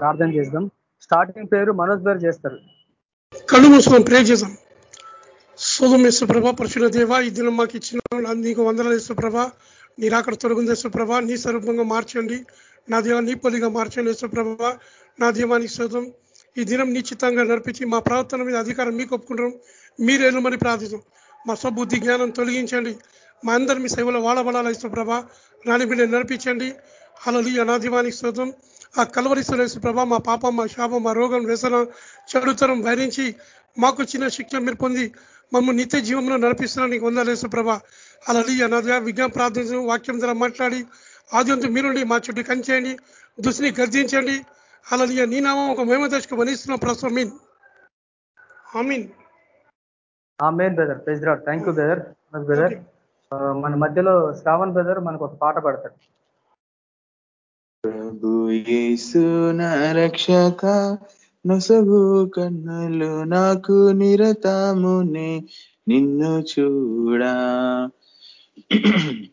ప్రార్థన చేద్దాం. స్టార్టింగ్ పేరు మనోజ్ గారు చేస్తారు. కళ్ళు మూసుకొని ప్రే చేద్దాం. సోదం ప్రభ పరశుల దేవ ఈ దినం మాకు ఇచ్చిన నీకు వందల ప్రభ. మీరు అక్కడ తొలగింది ప్రభ. నీ స్వరూపంగా మార్చండి. నా దేవ నీ పొలిగా మార్చండి ప్రభ. నా దేవానికి శోధం ఈ దినం నిశ్చితంగా నడిపించి మా ప్రవర్తన మీద అధికారం మీకు ఒప్పుకుంటాం మీరు ఎల్లుమని ప్రార్థిస్తాం మా స్వబుద్ధి జ్ఞానం తొలగించండి. మా అందరి మీ సేవలో వాడబడాలి ఇష్టప్రభ రాణి బిడ్డ నడిపించండి. అలలు అనాదివానికి శోధం ఆ కలవరిస్తున్న ప్రభ మా పాప మా శాపం మా రోగం వ్యసన చెడుతరం భరించి మాకు చిన్న శిక్ష మీరు పొంది మమ్మల్ని నిత్య జీవంలో నడిపిస్తున్నా నీకు వందలేసు ప్రభ. అలా అనాదిగా విజ్ఞాన ప్రార్థించడం వాక్యం ద్వారా మాట్లాడి ఆద్యంతో మీరుండి మా చుట్టూ కంచేయండి దుస్ని గర్జించండి. అలా నీ నామం ఒక మేమ దశకు వనిస్తున్న ప్రస్తుతం మీన్ ఆమీన్. Main brother. President thank you brother. Brother మన మధ్యలో శ్రావణ్ బ్రదర్ మనకు ఒక పాట పాడతాడు. ఏసున రక్షక నొసగు కన్నులు నాకు నిరతమునే నిన్ను చూడా.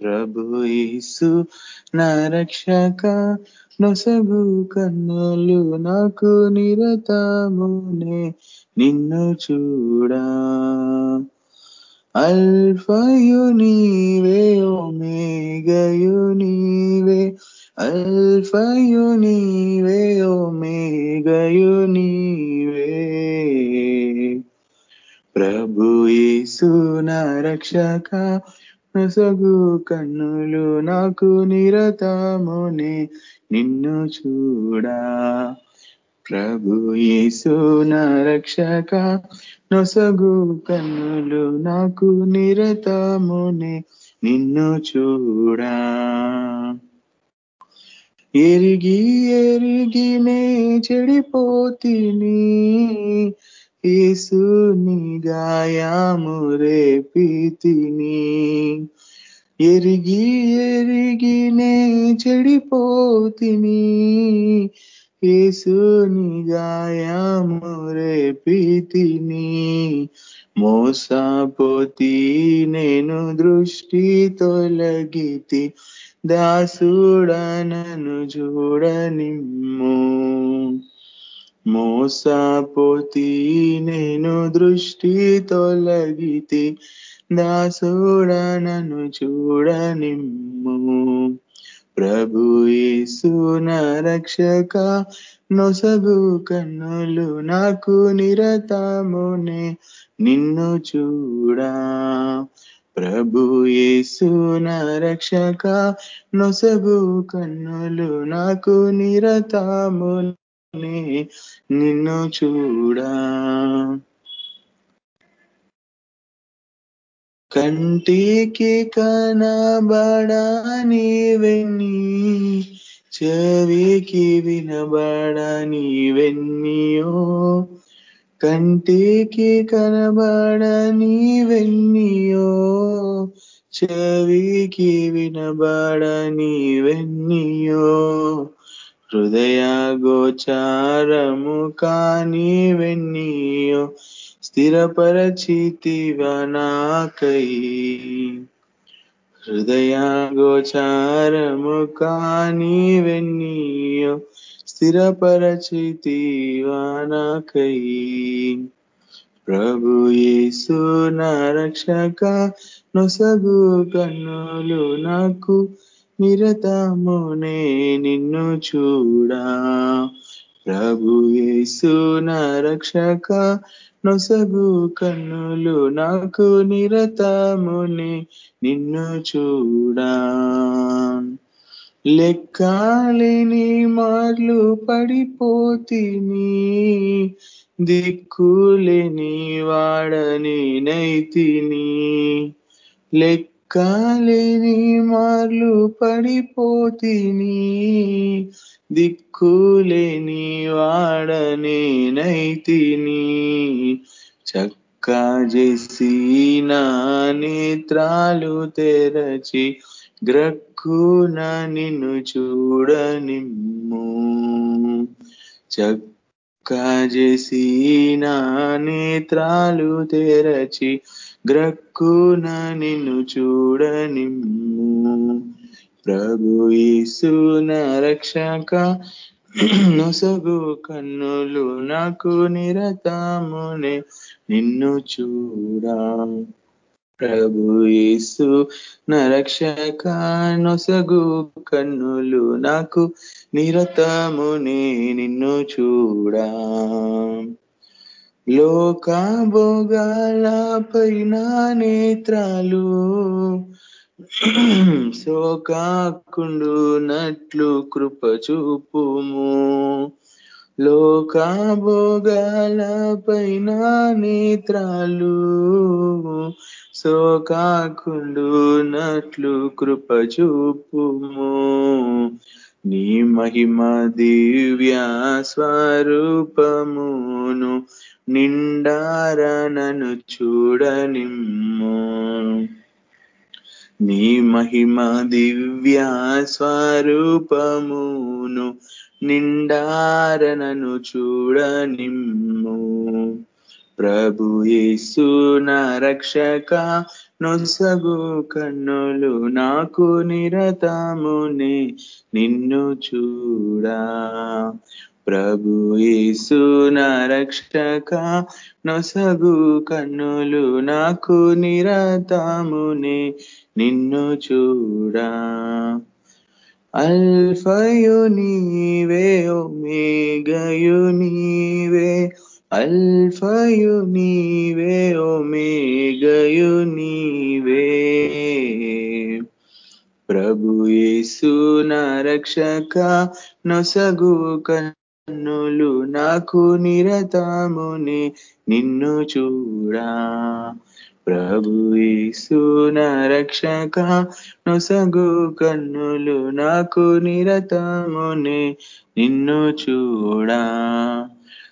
ప్రభు యేసు రక్షక నొసగు కన్నులు నాకు నిరతమునే నిన్ను చూడా. అల్ఫయు నీవే ఓమేగయు నీవే అల్ఫయు నీవే ఓమేగయు నీవే ప్రభు యేసు రక్షక నొసగు కన్నులు నాకు నిరతమునే నిన్ను చూడా. ప్రభు యేసు రక్షక నొసగు కన్నులు నాకు నిరతమునే నిన్ను చూడా. ఎరిగి ఎరిగినే చెడిపోతిని. ఏసుని గాయాము రేపితిని. ఎరిగి ఎరిగినే చెడిపోతిని. ఏసుని గాయాము రేపితిని. మోసపోతి నేను దృష్టి తొలగితి. దాసుడనను చూడనిమ్ము. మోసపోతి నేను దృష్టి తొలగితి. దాసుడనను చూడనిమ్ము. ప్రభు యేసు రక్షక నొసగు కన్నులు నాకు నిరతమునే. నిన్ను చూడా ప్రభు యేసు రక్షక నొసగు కన్నులు నాకు నిరతమునే నిన్ను చూడా. కంటికి కనబడని వెన్ని చెవికి వినబడని వెన్నీయో కంటికి కనబడని వెన్నియో చెవికి వినబడని వెన్నియో హృదయ గోచారము కాని వెన్నియో స్థిరపరచితివనాకై హృదయ గోచారము కాని వెన్నీయో స్థిరపరచితివా నాకై ప్రభు యేసు నా రక్షక నొసగు కన్నులు నాకు నిరతమునే నిన్ను చూడా. ప్రభు యేసు నా రక్షక నొసగు కన్నులు నాకు నిరతమునే నిన్ను చూడా. లెక్కాలేని మార్లు పడిపోతిని దిక్కులేని వాడని నైతిని. లెక్కాలేని మార్లు పడిపోతిని దిక్కులేని వాడని నైతిని. చక్క చేసి నా నేత్రాలు తెరచి చక్కున నిన్ను చూడనిమ్ము. చక్క చేసి నా నేత్రాలు తెరచి గ్రక్కున నిన్ను చూడనిమ్ము. ప్రభు యేసు నా రక్షక నొసగు కన్నులు నాకు నిరతమునే నిన్ను చూడా. ప్రభు యేసు నరక్షక నొసగు కన్నులు నాకు నిరతమునే నిన్ను చూడా. లోకా భోగాల పైన నేత్రాలు సోకాకుండునట్లు కృప చూపుము. లోక పైన నేత్రాలు సోకాకుండునట్లు కృప చూపుము నీ మహిమ దివ్య స్వరూపమును నిండారనను చూడనిమ్ము. నీ మహిమ దివ్య స్వరూపమును నిండారనను చూడనిమ్ము. ప్రభు యేసు నా రక్షక నొసగు కన్నులు నాకు నిరతమునే నిన్ను చూడా. ప్రభు యేసు నా రక్షక నొసగు కన్నులు నాకు నిరతమునే నిన్ను చూడా. అల్ఫయు నీవే ఒమేగయు నీవే అల్ఫయు నీవే ఒమేగయు నీవే ప్రభు యేసు నా రక్షక నొసగు కన్నులు నాకు నిరతముని నిన్ను చూడా. ప్రభు రక్షక నొసగు కన్నులు నాకు నిరతమునే నిన్ను చూడా.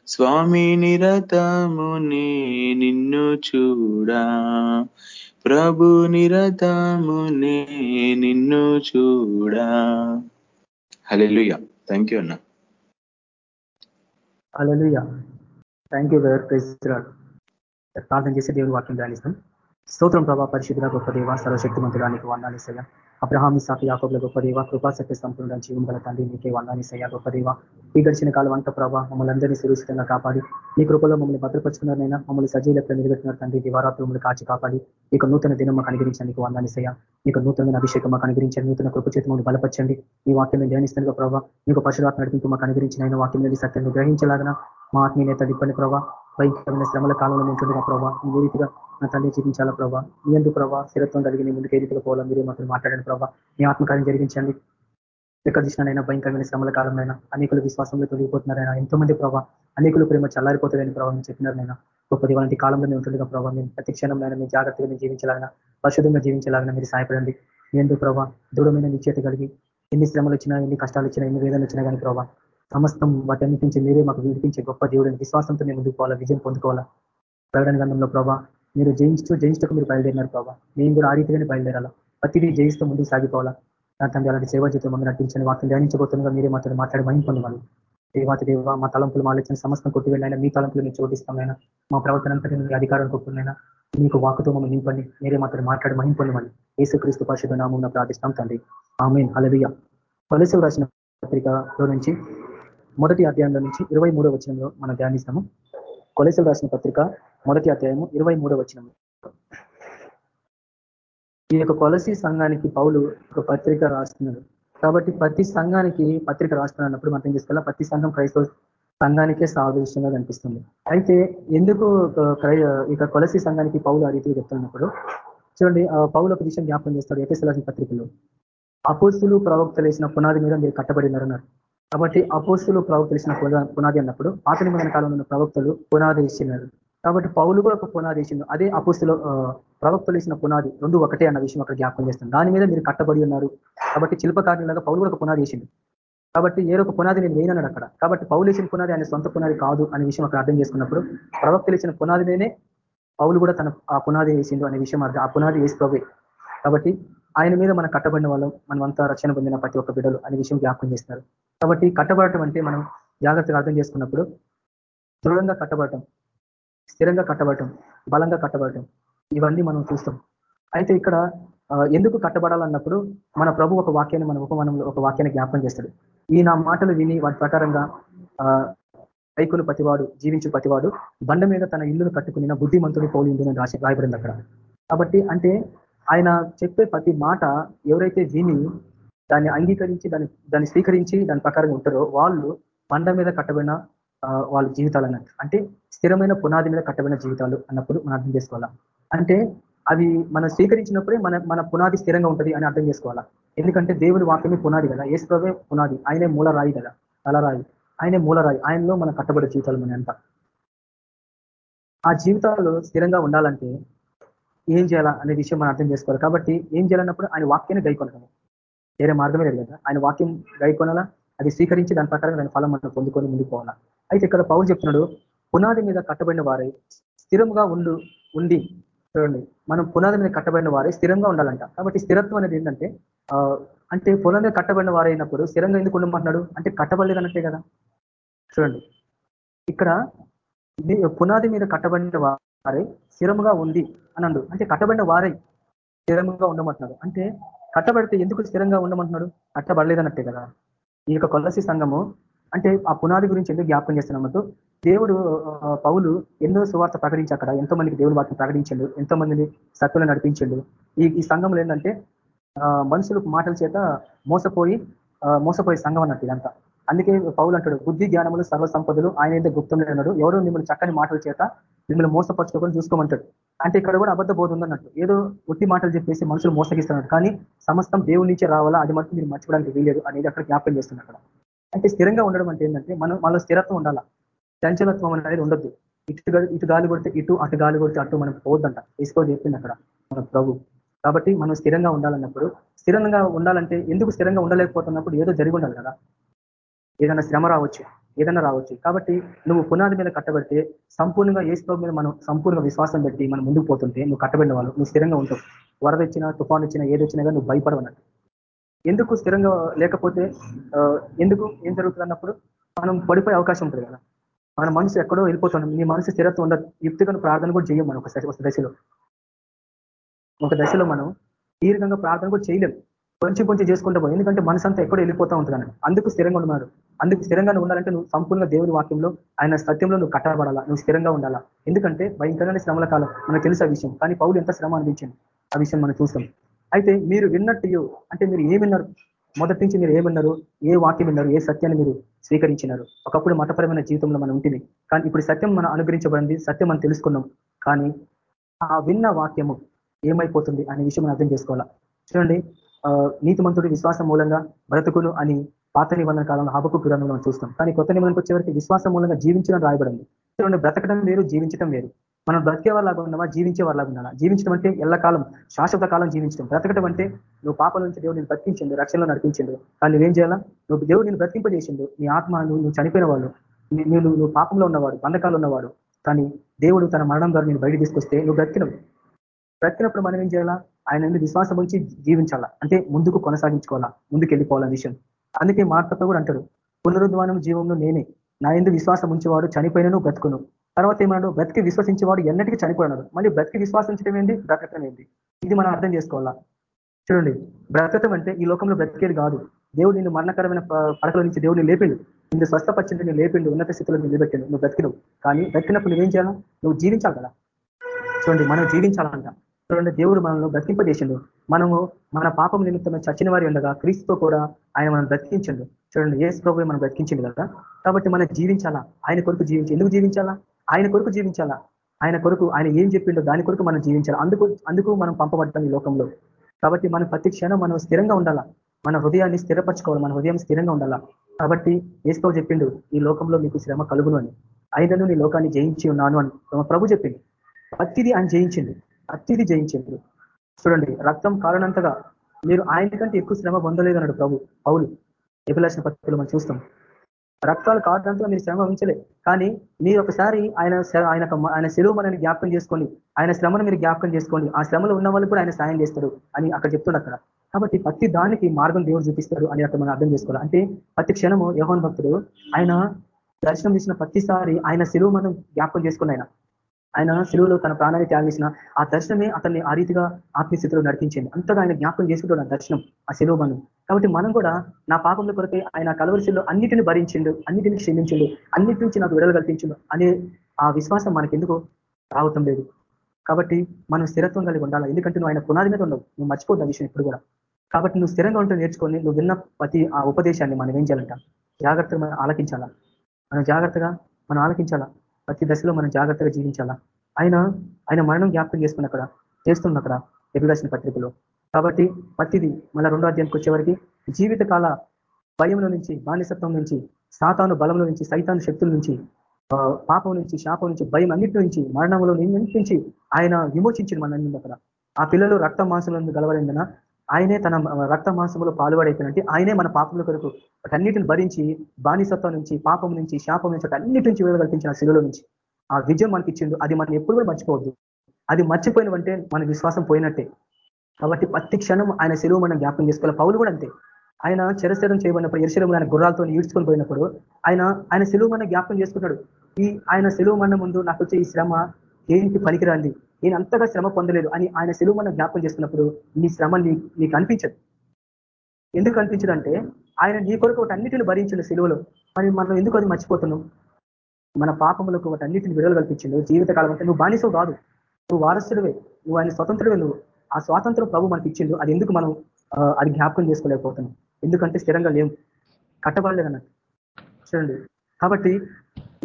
స్వామి నిరతమునే నిన్ను చూడా. ప్రభు నిరతమునే నిన్ను చూడా. హల్లెలూయా. థ్యాంక్ యూ అన్న. హల్లెలూయా. థ్యాంక్ యూ బ్రదర్ ప్రైజ్ ప్రార్థన చేసే దేవుని వాక్యం ధ్యానిస్తాం. స్తోత్రం ప్రభా పరిశుద్ధ గొప్ప దేవ సర్వశక్తిమంతుడానికి వందాలి సయ్య అబ్రహామి సాకి యాకోబుల గొప్ప దేవ కృపాశక్తి సంపూర్ణ జీవం గల తండ్రి నీకే వందాలి సయ్య గొప్ప దేవ. ఈ గడిచిన కాలం అంత ప్రభా మమ్మల్ని అందరినీ సురక్షితంగా కాపాడి మీ కృపలో మమ్మల్ని భద్రపరుచుకున్నారైనా మమ్మల్ని సజీలతో నిలబెట్టినారు తండ్రి దివారాత్రి మమ్మల్ని కాచి కాపాడి ఇక నూతన దినం మాకు అనుగ్రహించడానికి నీకు వందాలి సయ్య నీకు నూతనమైన అభిషేకం మాకు అనుగ్రహించండి నూతన కృపచేతి మమ్మల్ని బలపరచండి. ఈ వాక్యం మేము ధ్యానిస్తాను ప్రభావ మీకు పశురాత్మ నడిపింపు మాకు అనుగ్రహించిన ఆయన వాక్యం మీద సత్యాన్ని గ్రహించలాగిన? మా ఆత్మీయత నేత దిప్పని ప్రభావ భయంకరమైన శ్రమల కాలంలో ఉంటుందిగా ప్రభావ ఈ రీతిగా నా తల్లి జీవించాలా ప్రభావ మీ ఎందుకు ప్రభావ స్థిరత్వం కలిగి నీ ముందుకు ఏ రీతిగా పోవాలా? మీరే మాత్రం మాట్లాడండి ప్రభావ మీ ఆత్మకార్యం జరిగించండి. ఎక్కడ చూసినానైనా భయంకరమైన శ్రమల కాలంలో అనేకులు విశ్వాసంలో తొలగిపోతున్నారైనా ఎంతో మంది ప్రభావ అనేకులు ప్రేమ చల్లారిపోతుందని ప్రభావం చెప్పినారైనా గొప్ప దివాలంటి కాలంలో మేము ఉంటుందిగా ప్రభావ మేము ప్రతి క్షణంలో మీ జాగ్రత్తగా మేము జీవించాలన్నా పరిశుద్ధంగా జీవించాలన్నా మీరు సహాయపడండి. మీ ఎందుకు ప్రభావ దృఢమైన నిశ్చేత కలిగి ఎన్ని శ్రమలు వచ్చినా ఎన్ని కష్టాలు వచ్చినా ఎన్ని వేదనలు వచ్చినా కానీ ప్రభావ సమస్తం వాటన్నిటించి మీరే మాకు విడిపించే గొప్ప దేవుడిని విశ్వాసంతో మేము ముందుకు పోవాలా విజయం పొందుకోవాలా? ప్రకటన గంధంలో ప్రభావ మీరు జయించు జయించటకు మీరు బయలుదేరినారు ప్రభావ మేము కూడా ఆ రీతిగానే బయలుదేరాలా? ప్రతిదీ జయిస్తూ ముందుకు సాగిపోవాలా? నా తండ్రి అలాంటి సేవా జీవితం మమ్మల్ని నటించండి వాటిని ధ్యానించబోతుండగా మీరే మాతో మాట్లాడి మహిం పొందమని దేవాత దేవ మా తలంపులు మా ఆలోచన సమస్తం కొట్టివెళ్ళైనా మీ తలంపులు మీరు చోటిస్తామైనా మా ప్రవర్తన అంతటి మీ అధికారం కొట్టుకున్నైనా మీకు వాకుతో మమ్మల్ని నింపండి. మీరే మాతో మాట్లాడి మహిం పొందమని ఏసుక్రీస్తు పరిషత్ నామం ప్రార్థిస్తాం తండ్రి. ఆమె అలవియ కొలసి రాసిన పత్రికలో నుంచి మొదటి అధ్యాయంలో నుంచి ఇరవై మూడో వచనంలో మనం ధ్యానిస్తాము. కొలసలు రాసిన పత్రిక మొదటి అధ్యాయము ఇరవై మూడో వచనము. ఈ యొక్క కొలసి సంఘానికి పౌలు ఒక పత్రిక రాస్తున్నారు కాబట్టి ప్రతి సంఘానికి పత్రిక రాస్తున్నప్పుడు మనం ఏం చేసుకోవాలి ప్రతి సంఘం క్రైస్తవ సంఘానికే సాదృశ్యంగా కనిపిస్తుంది. అయితే ఎందుకు ఇక కొలసి సంఘానికి పౌలు ఆ రీతిగా చెప్తున్నప్పుడు? చూడండి పౌలు ఒక విషయం జ్ఞాపకం చేస్తాడు రాసిన పత్రికలో. అపోస్తులు ప్రవక్తలు వేసిన పునాది మీద మీరు కట్టబడినారన్నారు కాబట్టి అపోస్తులు ప్రవక్తలు ఇచ్చిన పునాది అన్నప్పుడు పాత నిబంధన కాలంలో ఉన్న ప్రవక్తలు పునాది ఇచ్చినారు కాబట్టి పౌలు కూడా ఒక పునాది ఇచ్చింది అదే అపోస్తులు ప్రవక్తలు ఇచ్చిన పునాది రెండు ఒకటే అన్న విషయం అక్కడ జ్ఞాపకం చేస్తుంది దాని మీద మీరు కట్టబడి ఉన్నారు. కాబట్టి శిల్పకారులాగా పౌలు కూడా ఒక పునాది వేసిండు. కాబట్టి ఏరొక పునాది నేను వేయనన్నాడు అక్కడ. కాబట్టి పౌలు ఇచ్చిన పునాది ఆయన సొంత పునాది కాదు అనే విషయం అక్కడ అర్థం చేసుకున్నప్పుడు ప్రవక్తలు ఇచ్చిన పునాది మీదనే పౌలు కూడా తన ఆ పునాది వేసిండు అనే విషయం అర్థం ఆ పునాది వేసుకోవే. కాబట్టి ఆయన మీద మనం కట్టబడిన వాళ్ళం మనమంతా రక్షణ పొందిన ప్రతి ఒక్క బిడ్డలు అనే విషయం జ్ఞాపకం చేస్తున్నారు. కాబట్టి కట్టబడటం అంటే మనం జాగ్రత్తగా అర్థం చేసుకున్నప్పుడు దృఢంగా కట్టబడటం స్థిరంగా కట్టబడటం బలంగా కట్టబడటం ఇవన్నీ మనం చూస్తాం. అయితే ఇక్కడ ఎందుకు కట్టబడాలన్నప్పుడు మన ప్రభు ఒక వాక్యాన్ని మన ఉపమానంలో ఒక వాక్యాన్ని జ్ఞాపకం చేస్తాడు. ఈ నా మాటలు విని వాటి ప్రకారంగా ఐకులు ప్రతివాడు జీవించు ప్రతివాడు బండ మీద తన ఇల్లును కట్టుకుని బుద్ధిమంతుడు పోలిందని రాసి రాయబడింది అక్కడ. కాబట్టి అంటే ఆయన చెప్పే ప్రతి మాట ఎవరైతే విని దాన్ని అంగీకరించి దాన్ని దాన్ని స్వీకరించి దాని ప్రకారంగా ఉంటారో వాళ్ళు మండ మీద కట్టబడిన వాళ్ళ జీవితాలు అన్నట్టు. అంటే స్థిరమైన పునాది మీద కట్టబడిన జీవితాలు అన్నప్పుడు మనం అర్థం చేసుకోవాలా? అంటే అవి మనం స్వీకరించినప్పుడే మన మన పునాది స్థిరంగా ఉంటుంది అని అర్థం చేసుకోవాలా? ఎందుకంటే దేవుని వాక్యమే పునాది కదా. ఏసుప్రవే పునాది. ఆయనే మూలరాయి కదా. తలరాయి ఆయనే మూలరాయి ఆయనలో మనం కట్టబడే జీవితాలు మన అంతా ఆ జీవితాలు స్థిరంగా ఉండాలంటే ఏం చేయాలా అనే విషయం మనం అర్థం చేసుకోవాలి. కాబట్టి ఏం చేయాలన్నప్పుడు ఆయన వాక్యాన్ని గైకొనడం వేరే మార్గమే లేదు కదా ఆయన వాక్యం గైకొనాలా? అది స్వీకరించి దాని ప్రకారం దాని ఫలం మనం పొందుకొని ముందుకు పోవాలా. అయితే ఇక్కడ పౌరు చెప్తున్నాడు పునాది మీద కట్టబడిన వారే స్థిరంగా ఉండు ఉండి చూడండి మనం పునాది మీద కట్టబడిన వారే స్థిరంగా ఉండాలంట. కాబట్టి స్థిరత్వం అనేది ఏంటంటే అంటే పునాది మీద కట్టబడిన వారైనప్పుడు స్థిరంగా ఎందుకు ఉండమంటున్నాడు? అంటే కట్టబడలేదు అన్నట్టే కదా. చూడండి ఇక్కడ పునాది మీద కట్టబడిన వారే స్థిరముగా ఉంది అనండు అంటే కట్టబడిన వారే స్థిరంగా ఉండమంటున్నారు అంటే కట్టబడితే ఎందుకు స్థిరంగా ఉండమంటున్నాడు? కట్టబడలేదన్నట్టే కదా. ఈ యొక్క కొలసి సంఘము అంటే ఆ పునాది గురించి ఎందుకు జ్ఞాపకం చేస్తున్నామంటూ దేవుడు పౌలు ఎన్నో సువార్త ప్రకటించి అక్కడ ఎంతో మందికి దేవుడు వాటిని ప్రకటించండు ఎంతో మందిని సత్తులు నడిపించండు. ఈ ఈ సంఘంలో ఏంటంటే మనుషులు మాటల చేత మోసపోయి మోసపోయే సంఘం అన్నట్టు ఇదంతా. అందుకే పౌలు అంటాడు బుద్ధి జ్ఞానములు సర్వ సంపదలు ఆయన అయితే గుప్తంలో ఉన్నాడు ఎవరు మిమ్మల్ని చక్కని మాటల చేత మిమ్మల్ని మోసపరచుకోకుండా చూసుకోమంటాడు. అంటే ఇక్కడ కూడా అబద్ధ బోధ ఉందన్నట్టు. ఏదో ఉట్టి మాటలు చెప్పేసి మనుషులు మోసగిస్తున్నారు కానీ సమస్తం దేవుడి నుంచే రావాలా? అది మటుకు మీరు మర్చిపోవడానికి వీలేదు అనేది అక్కడ జ్ఞాపకం చేస్తుంది అక్కడ. అంటే స్థిరంగా ఉండడం అంటే ఏంటంటే మనం మనలో స్థిరత్వం ఉండాలా? చంచలత్వం అనేది ఉండొద్దు. ఇటు ఇటు గాలి కొడితే ఇటు అటు గాలి కొడితే అటు మనం పోవద్దంట. తీసుకో చెప్పింది అక్కడ మన ప్రభు. కాబట్టి మనం స్థిరంగా ఉండాలన్నప్పుడు స్థిరంగా ఉండాలంటే ఎందుకు స్థిరంగా ఉండలేకపోతున్నప్పుడు ఏదో జరిగి ఉండాలి కదా. ఏదైనా శ్రమ రావచ్చు ఏదైనా రావచ్చు. కాబట్టి నువ్వు పునాది మీద కట్టబడితే సంపూర్ణంగా ఏసుకో మీద మనం సంపూర్ణ విశ్వాసం పెట్టి మనం ముందుకు పోతుంటే నువ్వు కట్టబడిన వాళ్ళు నువ్వు స్థిరంగా ఉంటావు. వరద ఇచ్చినా తుఫాన్ ఇచ్చినా ఏది వచ్చినా నువ్వు భయపడవన్నట్టు ఎందుకు స్థిరంగా లేకపోతే ఎందుకు ఏం జరుగుతుంది మనం పడిపోయే అవకాశం ఉంటుంది కదా. మన మనసు ఎక్కడో వెళ్ళిపోతున్నాం నీ మనసు స్థిరత్వం ఉండదు యుక్తిగా ప్రార్థన కూడా చేయం మనం ఒక దశలో. ఒక దశలో మనం దీర్ఘంగా ప్రార్థన కూడా చేయలేము పొంచి పొంచి చేసుకుంటూ పోయి ఎందుకంటే మనసు అంతా ఎక్కడో వెళ్ళిపోతూ ఉంటుంది అందుకు స్థిరంగా ఉన్నారు. అందుకు స్థిరంగా ఉండాలంటే నువ్వు సంపూర్ణ దేవుని వాక్యంలో ఆయన సత్యంలో నువ్వు కట్టబడాలా? నువ్వు స్థిరంగా ఉండాలా? ఎందుకంటే భయంకరమైన శ్రమల కాలం. మనకు తెలుసు ఆ విషయం. కానీ పౌలు ఎంత శ్రమ అనిపించింది ఆ విషయం మనం చూస్తాం. అయితే మీరు విన్నట్టు అంటే మీరు ఏమిన్నారు మొదటి నుంచి మీరు ఏమన్నారు ఏ వాక్యం విన్నారు? ఏ సత్యాన్ని మీరు స్వీకరించినారు? ఒకప్పుడు మతపరమైన జీవితంలో మనం ఉంటుంది కానీ ఇప్పుడు సత్యం మనం అనుగ్రహించబడింది సత్యం మనం తెలుసుకున్నాం. కానీ ఆ విన్న వాక్యము ఏమైపోతుంది అనే విషయం మనం అర్థం చేసుకోవాలా? చూడండి నీతిమంతుడు విశ్వాసం మూలంగా బ్రతుకును అని పాత నిబంధన కాలంలో హబకు గ్రంథంలో మనం చూస్తాం. కానీ కొత్త నిబంధనకు వచ్చేవరకు విశ్వాసం మూలంగా జీవించడం రాయబడింది. చూడండి బ్రతకడం వేరు జీవించడం వేరు. మనం బ్రతికే వాళ్ళగా ఉన్నామా? జీవించే వాళ్ళగా ఉన్నామా జీవించడం అంటే ఎల్లకాలం శాశ్వత కాలం జీవించడం బ్రతకడం అంటే నువ్వు పాపల నుంచి దేవుడు నేను రక్షణలో నడిపించండు. కానీ నువ్వేం చేయాలా? నువ్వు దేవుడు నేను బ్రతింపజేసిండు నీ ఆత్మ నువ్వు చనిపోయిన వాళ్ళు నువ్వు నువ్వు పాపంలో ఉన్నవాడు బంధకాలు ఉన్నవాడు. కానీ దేవుడు తన మరణం ద్వారా నేను బయట తీసుకొస్తే నువ్వు బ్రతికినవు. బ్రతికినప్పుడు మనం ఏం చేయాలా? ఆయన విశ్వాసం వచ్చి జీవించాలా? అంటే ముందుకు కొనసాగించుకోవాలా? ముందుకు వెళ్ళిపోవాలా విషయం? అందుకే మార్తతో కూడా అంటాడు పునరుద్వానం జీవంలో నేనే. నా ఎందు విశ్వాసం ఉంచేవాడు చనిపోయినను బ్రతుకును. తర్వాత ఏమన్నాడు? బ్రతికి విశ్వసించేవాడు ఎన్నటికీ చనిపోయినాడు. మళ్ళీ బ్రతికి విశ్వాసించడం ఏంది? బ్రతకటం ఏంది? ఇది మనం అర్థం చేసుకోవాలా? చూడండి బ్రతకటం అంటే ఈ లోకంలో బ్రతికేది కాదు. దేవుడు నిన్ను మరణకరమైన పడకల నుంచి దేవుడిని లేపిండు. నిన్ను స్వస్థపచ్చింది నేను లేపిండు. ఉన్నత స్థితిలో నిలబెట్టిండు. నువ్వు బ్రతికినవు. కానీ బ్రతికినప్పుడు నువ్వేం చేయాలా? నువ్వు జీవించాలి కదా. చూడండి మనం జీవించాలంట. చూడండి దేవుడు మనల్ని బ్రతింపజేసిండు మనము మన పాపం నిమిత్తం చచ్చిన వారి ఉండగా క్రీస్తుతో కూడా ఆయన మనం బ్రతికించండు. చూడండి ఏ ప్రభు మనం బ్రతికించింది కదా. కాబట్టి మనం జీవించాలా? ఆయన కొరకు జీవించి ఎందుకు జీవించాలా? ఆయన కొరకు జీవించాలా? ఆయన కొరకు ఆయన ఏం చెప్పిండో దాని కొరకు మనం జీవించాలి? అందుకు అందుకు మనం పంపబడతాం ఈ లోకంలో. కాబట్టి మనం ప్రతి క్షణం మనం స్థిరంగా ఉండాలా? మన హృదయాన్ని స్థిరపరచుకోవాలి. మన హృదయం స్థిరంగా ఉండాలా? కాబట్టి ఏసుకో చెప్పిండు ఈ లోకంలో మీకు శ్రమ కలుగును అని. అయినను నీ లోకాన్ని జయించి ఉన్నాను అని. ప్రభు చెప్పింది ప్రతిదీ ఆయన జయించింది అతిథి జయించింది చూడండి రక్తం కారణంతగా మీరు ఆయన కంటే ఎక్కువ శ్రమ పొందలేదన్నాడు ప్రభు. పౌలు ఎపిలాసిన పత్రికలు మనం చూస్తాం. రక్తాలు కారణంతో మీరు శ్రమ ఉంచలే కానీ మీరు ఒకసారి ఆయన ఆయన ఆయన సెలవు మనని జ్ఞాపకం చేసుకోండి. ఆయన శ్రమను మీరు జ్ఞాపకం చేసుకోండి. ఆ శ్రమలో ఉన్న వాళ్ళు కూడా ఆయన సాయం చేస్తారు అని అక్కడ చెప్తుంది అక్కడ. కాబట్టి ప్రతి దానికి మార్గం దేవుడు చూపిస్తారు అని అక్కడ మనం అర్థం చేసుకోవాలి. అంటే ప్రతి క్షణము యోహన్ భక్తుడు ఆయన దర్శనం చేసిన ప్రతిసారి ఆయన సెలవు మనం జ్ఞాపకం చేసుకుని ఆయన ఆయన సెలవులో తన ప్రాణాన్ని త్యాగేసిన ఆ దర్శనమే అతన్ని ఆ రీతిగా ఆత్మీయస్థితిలో నడిపించింది. అంతగా ఆయన జ్ఞాపకం చేసుకుంటాడు ఆ దర్శనం ఆ సెలవు కాబట్టి మనం కూడా నా పాపంలో కొరకే ఆయన కలవరిశిలో అన్నిటిని భరించిండు అన్నిటిని క్షమించిండు అన్నిటి నుంచి నాకు విడుదల కల్పించిండు అనే ఆ విశ్వాసం మనకెందుకు రావటం లేదు. కాబట్టి మనం స్థిరత్వం కలిగి ఉండాలి? ఎందుకంటే నువ్వు ఆయన పునాది మీద ఉండవు నువ్వు మర్చిపోద్దు విషయం ఇప్పుడు కూడా. కాబట్టి నువ్వు స్థిరంగా ఉంటూ నేర్చుకొని నువ్వు విన్న ప్రతి ఆ ఉపదేశాన్ని మనం ఏం చేయాలంట? జాగ్రత్తగా మనం ఆలకించాలా? మనం జాగ్రత్తగా మనం ఆలకించాలా? ప్రతి దశలో మనం జాగ్రత్తగా జీవించాలా? ఆయన ఆయన మరణం జ్ఞాపకం చేసుకున్న అక్కడ చేస్తున్న అక్కడ ఎదురాసిన పత్రికలో. కాబట్టి ప్రతిది మళ్ళీ రెండో అధ్యాయంకి వచ్చేవరకు జీవితకాల భయంలో నుంచి బానిసత్వం నుంచి సాతాను బలంలో నుంచి సైతాను శక్తుల నుంచి పాపం నుంచి శాపం నుంచి భయం అన్నిటి నుంచి మరణంలో నుంచి ఆయన విమోచించింది మన అక్కడ. ఆ పిల్లలు రక్త మాంసంలో గలవలేందన ఆయనే తన రక్త మాంసంలో పాల్పడైపోయినట్టు ఆయనే మన పాపముల కొరకు అన్నిటిని భరించి బానిసత్వం నుంచి పాపం నుంచి శాపం నుంచి అన్నిటి నుంచి కల్పించిన శిలువుల నుంచి ఆ విజయం మనకి ఇచ్చిండు అది మనం ఎప్పుడు కూడా మర్చిపోవద్దు. అది మర్చిపోయినవంటే మన విశ్వాసం పోయినట్టే. కాబట్టి ప్రతి క్షణం ఆయన సెలవు మనం జ్ఞాపకం చేసుకోవాలి. పౌలు కూడా అంతే. ఆయన చిరస్థిరం చేయబడినప్పుడు ఎరుశలం ఆయన గుర్రాలతో ఈడ్చుకొని పోయినప్పుడు ఆయన ఆయన సెలవు మన జ్ఞాపకం చేసుకుంటాడు. ఈ ఆయన సెలవు మన ముందు నాకు వచ్చే ఈ శ్రమ ఏంటి పనికిరాంది నేను అంతగా శ్రమ పొందలేదు అని ఆయన సెలువు మనం జ్ఞాపకం చేసుకున్నప్పుడు నీ శ్రమ నీకు అనిపించదు. ఎందుకు అనిపించదంటే ఆయన నీ కొరకు ఒకటి అన్నిటిని భరించిన సెలవులో మరి మనం ఎందుకు అది మర్చిపోతున్నావు మన పాపములకు ఒకటి అన్నిటిని విడుదల కల్పించిండు. జీవితకాలం అంటే నువ్వు బానిసవు కాదు. నువ్వు వారసుడివే. నువ్వు ఆయన స్వతంత్రమే నువ్వు. ఆ స్వాతంత్రం ప్రభు మనకి ఇచ్చిండు. అది ఎందుకు మనం అది జ్ఞాపకం చేసుకోలేకపోతున్నాం? ఎందుకంటే స్థిరంగా లేవు కట్టబడలేదు అన్నట్టు. చూడండి. కాబట్టి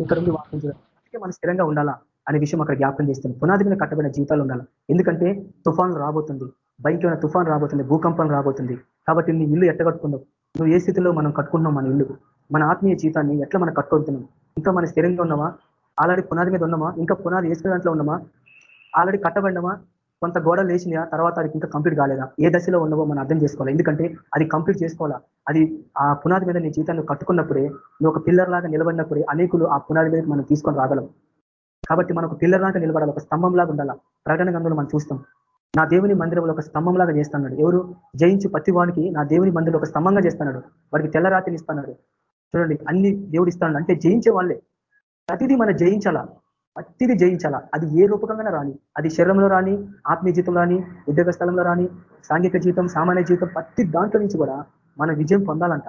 ఇక్కడ ఉంది వాక్యం చూడండి. అందుకే మనం స్థిరంగా ఉండాలా? అనే విషయం అక్కడ జ్ఞాపకం చేస్తుంది. పునాది మీద కట్టబడిన జీవితాలు ఉండాలి. ఎందుకంటే తుఫాన్ రాబోతుంది. భయంకరమైన తుఫాన్ రాబోతుంది భూకంపం రాబోతుంది. కాబట్టి నీ ఇల్లు ఎట్టగట్టుకున్నావు నువ్వు ఏ స్థితిలో మనం కట్టుకుంటున్నావు మన ఇల్లు? మన ఆత్మీయ జీవితాన్ని ఎట్లా మనం కట్టుకుంటున్నాం? ఇంకా మన స్థిరంగా ఉన్నామా? ఆల్రెడీ పునాది మీద ఉన్నామా? ఇంకా పునాది వేసుకునే దాంట్లో ఉన్నామా? ఆల్రెడీ కట్టబడినామా? కొంత గోడలు లేచినా తర్వాత అది ఇంకా కంప్లీట్ కాలేదా? ఏ దశలో ఉన్నావో మనం అర్థం చేసుకోవాలి. ఎందుకంటే అది కంప్లీట్ చేసుకోవాలా? అది ఆ పునాది మీద నీ జీవితాన్ని కట్టుకున్నప్పుడే నువ్వు ఒక పిల్లర్ లాగా నిలబడినప్పుడే అనేకులు ఆ పునాది మీద మనం తీసుకొని రాగలం. కాబట్టి మనకు పిల్లలాగా నిలబడాలి ఒక స్తంభం లాగా ఉండాలా? ప్రకటన గంధంలో మనం చూస్తాం. నా దేవుని మందిరంలో ఒక స్తంభం లాగా చేస్తున్నాడు ఎవరు? జయించి ప్రతి వానికి నా దేవుని మందిరంలో ఒక స్తంభంగా చేస్తున్నాడు వాడికి తెల్లరాతిని ఇస్తున్నాడు చూడండి అన్ని దేవుడు ఇస్తున్నాడు అంటే జయించే వాళ్ళే. ప్రతిదీ మనం జయించాలా? ప్రతిదీ జయించాలా? అది ఏ రూపకంగా రాని అది శరీరంలో రాని ఆత్మీయ జీవితంలో రాని ఉద్యోగ స్థలంలో రాని సాంఘిక జీవితం సామాన్య జీవితం ప్రతి దాంట్లో నుంచి కూడా మన విజయం పొందాలంట.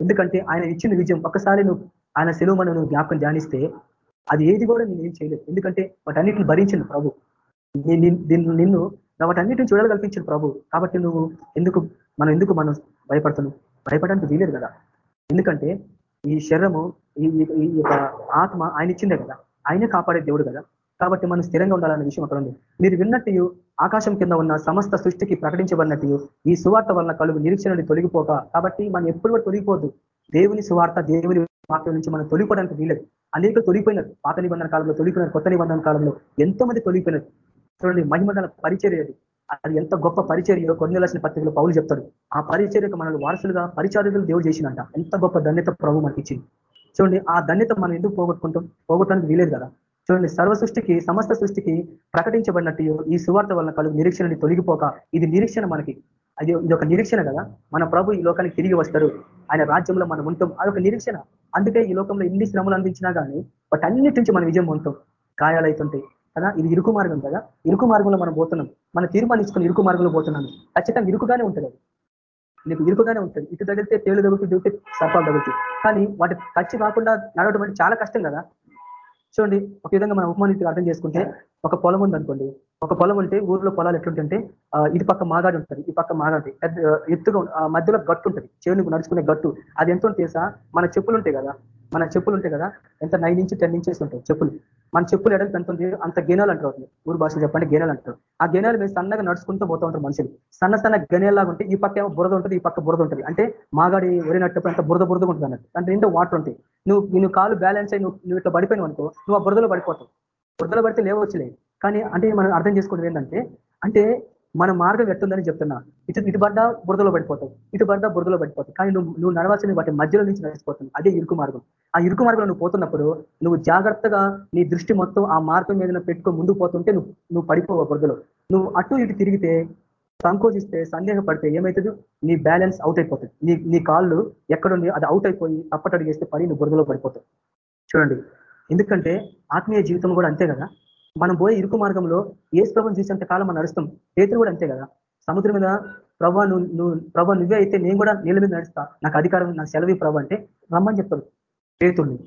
ఎందుకంటే ఆయన ఇచ్చిన విజయం ఒక్కసారి నువ్వు ఆయన సెలవు మనం నువ్వు జ్ఞాపకం ధ్యానిస్తే అది ఏది కూడా నేను ఏం చేయలేదు. ఎందుకంటే వాటన్నిటిని భరించింది ప్రభు. నిన్ను వాటన్నిటిని చూడాలి ప్రభు. కాబట్టి నువ్వు ఎందుకు మనం ఎందుకు మనం భయపడుతున్నావు భయపడడానికి వీలేదు కదా. ఎందుకంటే ఈ శరీరము ఈ యొక్క ఆత్మ ఆయన ఇచ్చిందే కదా. ఆయనే కాపాడే దేవుడు కదా. కాబట్టి మనం స్థిరంగా ఉండాలనే విషయం అక్కడ ఉంది. మీరు విన్నట్టు ఆకాశం కింద ఉన్న సమస్త సృష్టికి ప్రకటించబడినట్టు ఈ సువార్త వలన కలుగు నిరీక్షణని తొలగిపోక. కాబట్టి మనం ఎప్పుడు కూడా తొలగిపోద్దు. దేవుని సువార్త దేవుని వాక్యం నుంచి మనం తొలిపోవడానికి వీలేదు అనేక తొలిపోయినారు పాత నిబంధన కాలంలో తొలిపోయినారు కొత్త నిబంధన కాలంలో ఎంతో మంది తొలిపోయినారు చూడండి మహిమల పరిచర్య అది అది ఎంత గొప్ప పరిచర్యో కొన్ని లక్షల పత్రికలో పౌలు చెప్తాడు. ఆ పరిచర్యకు మనల్ని వారసులుగా పరిచారులు దేవుడు చేసినంట ఎంత గొప్ప ధన్యత ప్రభు మనకి ఇచ్చింది. చూడండి ఆ ధన్యత మనం ఎందుకు పోగొట్టుకుంటాం? పోగొట్టడానికి వీలేదు కదా. చూడండి సర్వ సృష్టికి సమస్త సృష్టికి ప్రకటించబడినట్టు ఈ సువార్త వలన కలుగు నిరీక్షణని తొలగిపోక ఇది నిరీక్షణ మనకి. అది ఇది ఒక నిరీక్షణ కదా. మన ప్రభు ఈ లోకానికి తిరిగి వస్తారు ఆయన రాజ్యంలో మనం ఉంటాం. అదొక నిరీక్షణ. అందుకే ఈ లోకంలో ఎన్ని శ్రమలు అందించినా కానీ వాటి అన్నిటి నుంచి మన విజయం ఉంటాం గాయాలైతుంటాయి కదా? ఇది ఇరుకు మార్గం కదా? ఇరుకు మార్గంలో మనం పోతున్నాం. మనం తీర్మానించుకుని ఇరుకు మార్గంలో పోతున్నాం ఖచ్చితంగా ఇరుకుగానే ఉంటుంది నీకు ఇరుకుగానే ఉంటుంది. ఇటు తగిలితే తేలు తగ్గుతుంది దిగితే సర్పాలు తగ్గుతాయి కానీ వాటి ఖర్చు కాకుండా నడవడం అంటే చాలా కష్టం కదా? చూడండి ఒక విధంగా మనం ఉపమానితి అర్థం చేసుకుంటే ఒక పొలం ఉంది అనుకోండి ఒక పొలం ఉంటే ఊర్లో పొలాలు ఎట్లుంటుంటే ఇది పక్క మాగాడి ఉంటుంది ఈ పక్క మాగాడి. ఎత్తుగా మధ్యలో గట్టు ఉంటుంది చెవునికి నడుచుకునే గట్టు. అది ఎంత తెలుసా? మన చెప్పులు ఉంటాయి కదా మన చెప్పులు ఉంటాయి కదా ఎంత నైన్ నుంచి టెన్ ఇంచెస్ ఉంటాయి చెప్పులు. మన చెప్పులు ఎడలు ఎంత అంత గేనాలు అంటారు ఊరు భాషలు చెప్పండి గేనాలు అంటారు. ఆ గేనాలు మీద సన్నగా నడుచుకుంటూ పోతూ ఉంటారు మనుషులు. సన్న సన్న గనేలాగా ఉంటే ఈ పక్క ఏమో బురద ఉంటుంది ఈ పక్క బురద ఉంటుంది. అంటే మాగాడి ఒరినట్టప్పుడు అంత బురద బురద ఉంటుంది అన్నట్టు. అంటే ఏంటో వాటర్ ఉంటాయి. నువ్వు నువ్వు కాలు బ్యాలెన్స్ అయ్యి నువ్వు నువ్వు ఇట్లా పడిపోయినావు అనుకో నువ్వు ఆ బురదలో పడిపోతావు. బురదలో పడితే లేవచ్చులే. కానీ అంటే మనం అర్థం చేసుకోవడం ఏంటంటే అంటే మన మార్గం ఎట్టుందని చెప్తున్నా. ఇటు ఇటు బడ్డా బురదలో పడిపోతావు. ఇటు బడ్డా బురదలో పడిపోతావు. కానీ నువ్వు నువ్వు నడవాల్సిన వాటి మధ్యలో నుంచి నడిచిపోతుంది అదే ఇరుకు మార్గం. ఆ ఇరుకు మార్గంలో నువ్వు పోతున్నప్పుడు నువ్వు జాగ్రత్తగా నీ దృష్టి మొత్తం ఆ మార్గం మీద పెట్టుకో ముందుకు పోతుంటే నువ్వు నువ్వు పడిపోవు బురదలో. నువ్వు అటు ఇటు తిరిగితే సంకోచిస్తే సందేహపడితే ఏమవుతుంది నీ బ్యాలెన్స్ అవుట్ అయిపోతుంది. నీ నీ కాళ్ళు ఎక్కడుంది అది అవుట్ అయిపోయి తప్పటడిగేస్తే పడి నువ్వు బురదలో పడిపోతావు. చూడండి. ఎందుకంటే ఆత్మీయ జీవితం కూడా అంతే కదా? మనం పోయే ఇరుకు మార్గంలో ఏ స్తవం చూసేంత కాలం మనం నడుస్తాం. పేతులు కూడా అంతే కదా. సముద్రం మీద ప్రభా నువ్వు ప్రభా నువ్వే అయితే నేను కూడా నీళ్ళ మీద నడుస్తా. నాకు అధికారం నాకు సెలవి ప్రభు అంటే రమ్మని చెప్తాడు పేతుడిని.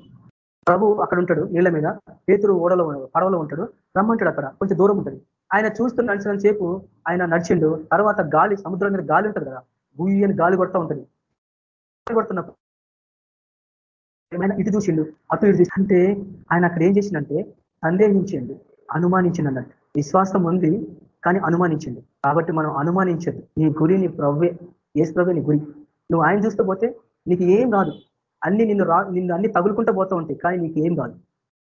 ప్రభు అక్కడ ఉంటాడు నీళ్ళ మీద. పేతుడు ఓడలో పడవలో ఉంటాడు. రమ్మంటాడు అక్కడ. కొంచెం దూరం ఉంటుంది. ఆయన చూస్తూ నడిచిన సేపు ఆయన నడిచిండు. తర్వాత గాలి సముద్రం మీద గాలి ఉంటుంది కదా. గుయ్యని గాలి కొడతా ఉంటుంది. కొడుతున్నప్పుడు ఏమైనా ఇటు చూసిండు అటు ఇటు అంటే ఆయన అక్కడ ఏం చేసిండంటే సందేహించిండు. అనుమానించింది అన్నట్టు విశ్వాసం ఉంది కానీ అనుమానించింది. కాబట్టి మనం అనుమానించదు. నీ గురి నీ ప్రవ్వే ఏ ప్రవ్వే నీ గురి. నువ్వు ఆయన చూస్తూ పోతే నీకు ఏం కాదు. అన్ని నిన్ను రా నిన్ను అన్ని తగులుకుంటూ పోతూ ఉంటాయి కానీ నీకు ఏం కాదు.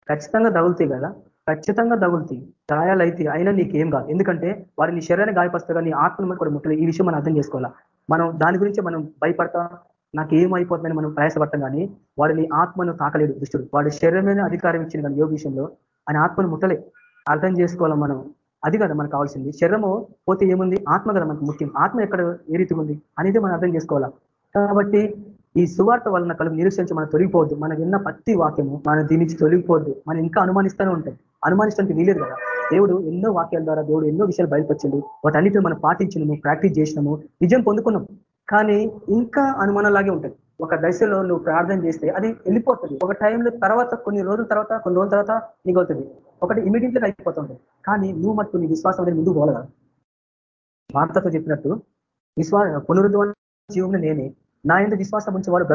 ఖచ్చితంగా తగులుతాయి కదా? ఖచ్చితంగా తగులుతాయి. గాయాలు అయితే అయినా నీకేం కాదు. ఎందుకంటే వారి నీ శరీరాన్ని గాయపరుస్తాగా నీ ఆత్మను కూడా ముట్టలేదు. ఈ విషయం మనం అర్థం చేసుకోవాలా? మనం దాని గురించి మనం భయపడతా నాకు ఏమైపోతుందని మనం ప్రయాసపడతాం కానీ వాడిని ఆత్మను తాకలేడు దుష్టుడు. వాడి శరీరమైన అధికారం ఇచ్చింది కానీ యోగ విషయంలో ఆయన ఆత్మను ముట్టలే. అర్థం చేసుకోవాలి మనం. అది కదా మనకు కావాల్సింది. శరీరము పోతే ఏముంది? ఆత్మ కదా మనకు ముఖ్యం. ఆత్మ ఎక్కడ ఏ రీతి ఉంది అనేది మనం అర్థం చేసుకోవాలా? కాబట్టి ఈ సువార్త వలన కలుగు నిరీక్షించి మనం తొలగిపోవద్దు. మనం విన్న ప్రతి వాక్యము మనం దీని నుంచి తొలగిపోవద్దు. మనం ఇంకా అనుమానిస్తూనే ఉంటాం. అనుమానించడానికి వీలేదు కదా. దేవుడు ఎన్నో వాక్యాల ద్వారా దేవుడు ఎన్నో విషయాలు బయటపరిచిండు వాటన్నిటిని మనం పాటించినము ప్రాక్టీస్ చేసినాము విజయం పొందుకున్నాం. కానీ ఇంకా అనుమానంలాగే ఉంటుంది. ఒక దశలో నువ్వు ప్రార్థన చేస్తే అది వెళ్ళిపోతుంది. ఒక టైంలో తర్వాత కొన్ని రోజుల తర్వాత కొన్ని రోజుల తర్వాత నీకు అవుతుంది. ఒకటి ఇమీడియట్గా అయిపోతుంది కానీ నువ్వు మట్టు నీ విశ్వాసం అనేది ముందు పోలగా భారతతో చెప్పినట్టు విశ్వా పునరుద్ధరణ జీవం నేనే. నా ఎందుకు విశ్వాసం ఉంచి వాడు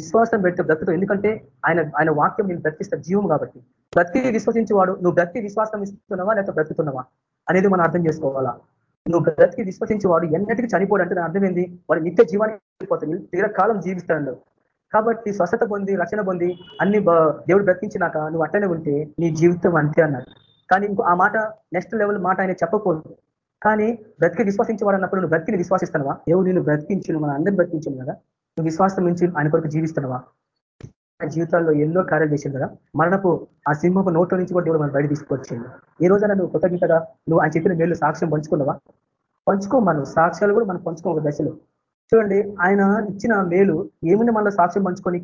విశ్వాసం పెడితే బ్రతుకు ఎందుకంటే ఆయన ఆయన వాక్యం నేను బ్రతికిస్తా జీవం కాబట్టి. బ్రతికి విశ్వసించేవాడు నువ్వు బ్రతికి విశ్వాసం ఇస్తున్నావా లేకపోతే బ్రతుకుతున్నావా అనేది మనం అర్థం చేసుకోవాలా? నువ్వు బ్రతికి విశ్వసించేవాడు ఎన్నటికీ చనిపోడు అంటే అర్థం ఏంది? వాడు నిత్య జీవాన్ని వెళ్ళిపోతుంది తీరకాలం జీవిస్తాడు. కాబట్టి స్వస్థత పొంది రక్షణ పొంది అన్ని దేవుడు బ్రతికించినాక నువ్వు అట్టనే ఉంటే నీ జీవితం అంతే అన్నాడు. కానీ ఇంకో ఆ మాట నెక్స్ట్ లెవెల్ మాట ఆయన చెప్పకూడదు. కానీ బ్రతికి విశ్వసించేవాడు అన్నప్పుడు నువ్వు బ్రతికిని విశ్వాసిస్తున్నావా? దేవుడు నేను బ్రతికించను మన అందరిని బ్రతికించను కదా. నువ్వు విశ్వాసం నుంచి ఆయన కొరకు జీవిస్తున్నావా? జీవితాల్లో ఎన్నో కార్యాలు చేసింది కదా. మరణపు ఆ సింహపు నోట్లో నుంచి కూడా దేవుడు మనం బయట తీసుకొచ్చింది ఈ రోజైనా నువ్వు కృతజ్ఞతగా నువ్వు ఆయన చెప్పిన మేలు సాక్ష్యం పంచుకున్నావా? పంచుకో మనం సాక్ష్యాలు కూడా మనం పంచుకో ఒక దశలో. చూడండి ఆయన ఇచ్చిన మేలు ఏముంది మనలో సాక్ష్యం పంచుకొని?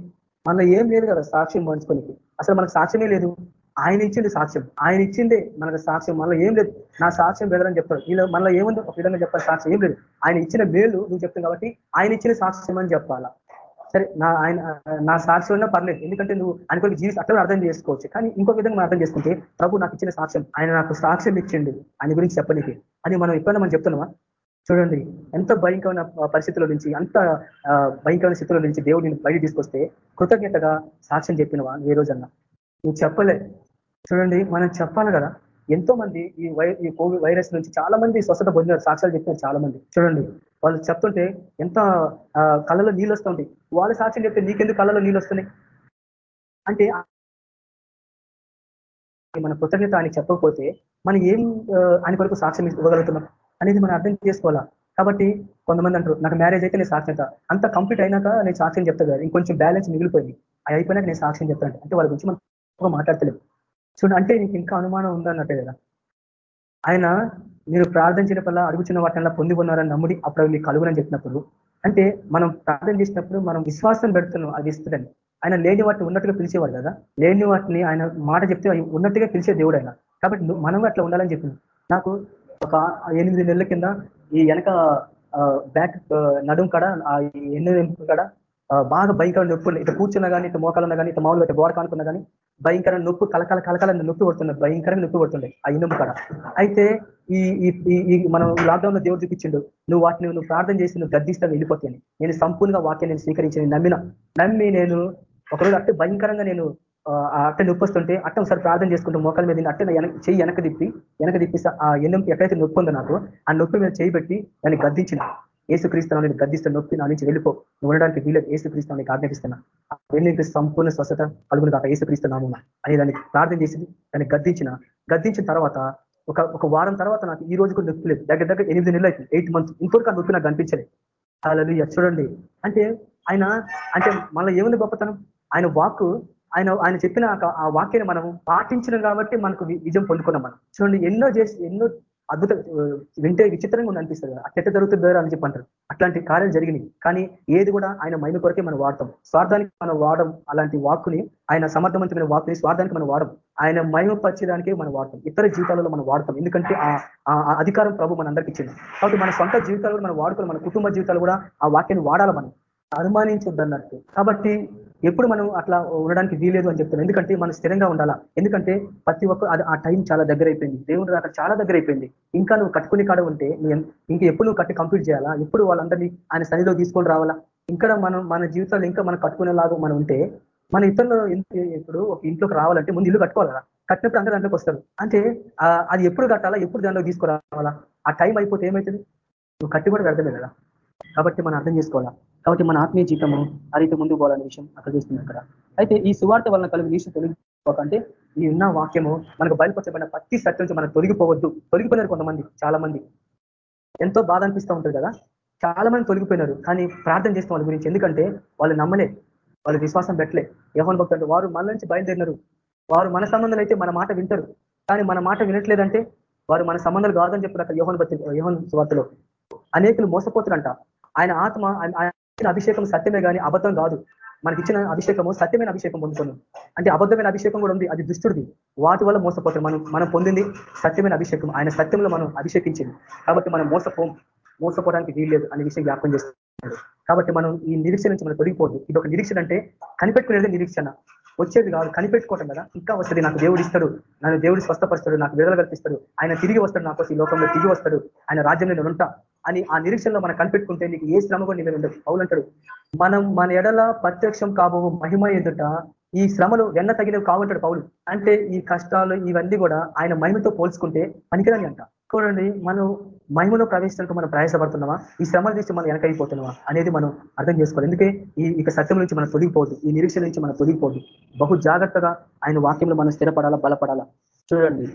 మనలో ఏం లేదు కదా సాక్ష్యం పంచుకోనికి అసలు మనకు సాక్ష్యమే లేదు. ఆయన ఇచ్చింది సాక్ష్యం. ఆయన ఇచ్చిందే మనకు సాక్ష్యం. మనలో ఏం లేదు. నా సాక్ష్యం బెదరని చెప్తాడు. ఇలా మనలో ఏముంది ఒక విధంగా చెప్పాలి. సాక్ష్యం ఏం లేదు. ఆయన ఇచ్చిన మేలు నువ్వు చెప్తావు కాబట్టి ఆయన ఇచ్చిన సాక్ష్యం అని చెప్పాలా? సరే నా ఆయన నా సాక్ష్యం ఉన్నా పర్లేదు. ఎందుకంటే నువ్వు ఆయన కొరకు జీవితం అట్లా అర్థం చేసుకోవచ్చు. కానీ ఇంకో విధంగా మనం అర్థం చేసుకుంటే ప్రభు నాకు ఇచ్చిన సాక్ష్యం. ఆయన నాకు సాక్ష్యం ఇచ్చిండు. ఆయన గురించి చెప్పనికి. అని మనం ఎప్పుడైనా మనం చెప్తున్నామా? చూడండి ఎంత భయంకరమైన పరిస్థితుల నుంచి అంత భయంకరమైన స్థితుల నుంచి దేవుడు నేను బయట తీసుకొస్తే కృతజ్ఞతగా సాక్ష్యం చెప్పినవా ఏ రోజన్నా? నువ్వు చెప్పలే. చూడండి మనం చెప్పాలి కదా. ఎంతో మంది ఈ వై ఈ కోవిడ్ వైరస్ నుంచి చాలా మంది స్వస్థత పొందినారు సాక్ష్యాలు చెప్పినారు చాలా మంది చూడండి వాళ్ళు చెప్తుంటే ఎంత కళ్ళలో నీళ్ళు వస్తుంది. వాళ్ళు సాక్ష్యం చెప్తే నీకెందుకు కళ్ళలో నీళ్ళు వస్తున్నాయి? అంటే మన కృతజ్ఞత ఆయన చెప్పకపోతే మనం ఏం ఆయన కొరకు సాక్ష్యం ఇవ్వగలుగుతున్నాం? అనేది మనం అర్థం చేసుకోవాలా? కాబట్టి కొంతమంది అంటారు నాకు మ్యారేజ్ అయితే నేను సాక్ష్యత అంత. కంప్లీట్ అయినాక నేను సాక్ష్యం చెప్తా కదా ఇంకొంచెం బ్యాలెన్స్ మిగిలిపోయింది. అది అయిపోయినాక నేను సాక్ష్యం చెప్తాను అంటే వాళ్ళ గురించి మనం మాట్లాడతలేదు చూడండి అంటే నీకు ఇంకా అనుమానం ఉందన్నట్టే కదా? ఆయన మీరు ప్రార్థన చేయడం అడుగుచున్న వాటిని పొంది ఉన్నారని నమ్ముడి అప్పుడు మీకు కలుగునని చెప్పినప్పుడు. అంటే మనం ప్రార్థన చేసినప్పుడు మనం విశ్వాసం పెడుతున్నాం అది ఇస్తుందని. ఆయన లేని వాటిని ఉన్నట్టుగా పిలిచేవాడు కదా. లేని వాటిని ఆయన మాట చెప్తే ఉన్నట్టుగా పిలిచే దేవుడు ఆయన. కాబట్టి మనం అట్లా ఉండాలని చెప్పింది నాకు ఒక ఎనిమిది నెలల కింద ఈ వెనక బ్యాక్ నడుం కడ ఆ ఎంపు కడ బాగా భయంకర నొప్పులు. ఇట్లా కూర్చున్నా కానీ ఇట్లా మోకాలన్నా కానీ ఇట్లా మామూలుగా గోడ కానుకున్నా కానీ భయంకర నొప్పు కలకల కలకాల నొప్పి పడుతుంది భయంకరంగా నొప్పి పడుతుండే ఆ ఇనుము కాడ. అయితే ఈ ఈ మనం లాక్డౌన్లో దేవుడు చూపించిండు నువ్వు వాటిని నువ్వు ప్రార్థన చేసి నువ్వు గద్దిస్తాను వెళ్ళిపోతాను నేను సంపూర్ణంగా వాక్యం నేను స్వీకరించి నమ్మిన నమ్మి నేను ఒకరోజు అట్టే భయంకరంగా నేను అట్ట నొప్పి వస్తుంటే అట్ట ఒకసారి ప్రార్థన చేసుకుంటూ మోకాల మీద అట్ట చెయ్యి వెనక తిప్పి వెనక తిప్పి ఆ ఎన్నం ఎక్కడైతే నొప్పి ఉందో నాకు ఆ నొప్పి మీద చేయి పెట్టి దాన్ని గద్దించిన ఏసుక్రీస్తున్నా నేను గద్దిస్తున్న నొప్పి నా నుంచి వెళ్ళిపో. నువ్వు ఉండడానికి వీలేదు ఏసుక్రీస్తున్నా నీకు ఆజ్ఞాపిస్తున్నా. వెళ్ళి సంపూర్ణ స్వస్థత కలుగును కాక ఏసుక్రీస్తున్నాము అని దాన్ని ప్రార్థన చేసి దాన్ని గద్దించిన. గద్దించిన తర్వాత ఒక ఒక వారం తర్వాత నాకు ఈ రోజు కూడా నొప్పి లేదు. దగ్గర దగ్గర ఎనిమిది నెలలు అవుతుంది ఎయిట్ మంత్స్. ఇంకొక నొప్పి నాకు కనిపించలేదు అలా చూడండి. అంటే ఆయన అంటే మళ్ళీ ఏముంది గొప్పతనం? ఆయన వాక్కు ఆయన ఆయన చెప్పిన ఆ వాక్యాన్ని మనం పాటించడం కాబట్టి మనకు విజయం పొందుకున్నాం మనం. చూడండి ఎన్నో చేసి ఎన్నో అద్భుత వింటే విచిత్రంగా ఉంది అనిపిస్తుంది ఆ చెట్ట జరుగుతుంది ద్వారా అని చెప్పి అంటారు. అట్లాంటి కార్యాలు జరిగినాయి. కానీ ఏది కూడా ఆయన మైలు కొరకే మనం వాడతాం. స్వార్థానికి మనం వాడడం అలాంటి వాక్కుని ఆయన సమర్థవంతమైన వాక్కుని స్వార్థానికి మనం వాడడం ఆయన మహిమపరిచేదానికే మనం వాడతాం. ఇతర జీవితాలలో మనం వాడతాం. ఎందుకంటే ఆ అధికారం ప్రభు మన అందరికి ఇచ్చింది. కాబట్టి మన సొంత జీవితాలు మనం వాడుకోవాలి మన కుటుంబ జీవితాలు కూడా ఆ వాక్యాన్ని వాడాలి మనం. అనుమానించొద్దు అన్నట్టు కాబట్టి ఎప్పుడు మనం అట్లా ఉండడానికి వీలేదు అని చెప్తున్నాం. ఎందుకంటే మనం స్థిరంగా ఉండాలా? ఎందుకంటే ప్రతి ఒక్క ఆ టైం చాలా దగ్గర అయిపోయింది దేవుడు అక్కడ చాలా దగ్గర అయిపోయింది ఇంకా నువ్వు కట్టుకునే కాడ ఉంటే ఇంకా ఎప్పుడు నువ్వు కట్టి కంప్లీట్ చేయాలా? ఎప్పుడు వాళ్ళందరినీ ఆయన సన్నిధిలో తీసుకొని రావాలా? ఇంకా మనం మన జీవితాలు ఇంకా మనం కట్టుకునేలాగా మనం ఉంటే మన ఇతరులు ఇప్పుడు ఒక ఇంట్లోకి రావాలంటే ముందు ఇల్లు కట్టుకోవాలి కదా? కట్టినప్పుడు అందరూ దాంట్లోకి వస్తారు. అంటే అది ఎప్పుడు కట్టాలా? ఎప్పుడు దాంట్లో తీసుకురావాలా? ఆ టైం అయిపోతే ఏమవుతుంది నువ్వు కట్టి కూడా కడతలే కదా? కాబట్టి మనం అర్థం చేసుకోవాలా? కాబట్టి మన ఆత్మీయ జీవితము ఆ రీతి ముందుకు పోవాలనే విషయం అక్కడ చూస్తుంది అక్కడ అయితే ఈ సువార్త వలన కలిగిన నీసు తొలగిపోకంటే ఈ ఉన్న వాక్యము మనకు బయలుపరచబడిన ప్రతి సత్యం నుంచి మనం తొలగిపోవద్దు. తొలగిపోయినారు కొంతమంది చాలా మంది ఎంతో బాధ అనిపిస్తూ ఉంటుంది కదా? చాలా మంది తొలగిపోయినారు కానీ ప్రార్థన చేస్తాం వాళ్ళ గురించి. ఎందుకంటే వాళ్ళు నమ్మలే వాళ్ళు విశ్వాసం పెట్టలే. యహోన్ భక్తులు వారు మన నుంచి బయలుదేరినారు. వారు మన సంబంధాలు అయితే మన మాట వింటారు. కానీ మన మాట వినట్లేదంటే వారు మన సంబంధాలు కాదని చెప్పారు అక్కడ యోహన్ భక్తి యోహన్ స్వార్తలో అనేకులు మోసపోతారంట. ఆయన ఆత్మ అభిషేకం సత్యమే కానీ అబద్ధం కాదు. మనకి ఇచ్చిన అభిషేకము సత్యమైన అభిషేకం పొందుతున్నాం. అంటే అబద్ధమైన అభిషేకం కూడా ఉంది. అది దుష్టుడిది. వాటి వల్ల మోసపోతాం. మనం మనం పొందింది సత్యమైన అభిషేకం. ఆయన సత్యంలో మనం అభిషేకించింది. కాబట్టి మనం మోసపోం మోసపోవడానికి వీల్లేదు అనే విషయం జ్ఞాపకం చేస్తాం కాబట్టి మనం ఈ నిరీక్షణ నుంచి మనం తొలగిపోదు ఇది ఒక నిరీక్షణ అంటే కనిపెట్టుకునేది నిరీక్షణ. వచ్చేది కాదు కనిపెట్టుకోవటం కదా. ఇంకా వస్తుంది నాకు దేవుడు ఇస్తాడు నన్ను దేవుడు స్వస్థపరుస్తాడు నాకు విడుదల కల్పిస్తాడు ఆయన తిరిగి వస్తాడు నాకు ఈ లోకంలో తిరిగి వస్తాడు ఆయన రాజ్యంలో నేను ఉంటా అని ఆ నిరీక్షణలో మనం కనిపెట్టుకుంటే నీకు ఏ శ్రమ కూడా నేను ఉండదు. అవునంటాడు మనం మన ఎడల ప్రత్యక్షం కాబో మహిమ ఎదుట ఈ శ్రమలు వెన్న తగినవి కావంటాడు పౌలు. అంటే ఈ కష్టాలు ఇవన్నీ కూడా ఆయన మహిమతో పోల్చుకుంటే పనికిరాని అంట. చూడండి మనం మహిమలో ప్రవేశించడానికి మనం ప్రయాసపడుతున్నామా? ఈ శ్రమలు తీసి మనం వెనకైపోతున్నామా అనేది మనం అర్థం చేసుకోవాలి. ఎందుకే? ఈ ఇక సత్యం నుంచి మనం తొలగిపోదు ఈ నిరీక్షణ నుంచి మనం తొలగిపోదు బహు జాగ్రత్తగా ఆయన వాక్యంలో మనం స్థిరపడాలా బలపడాలా? చూడండి.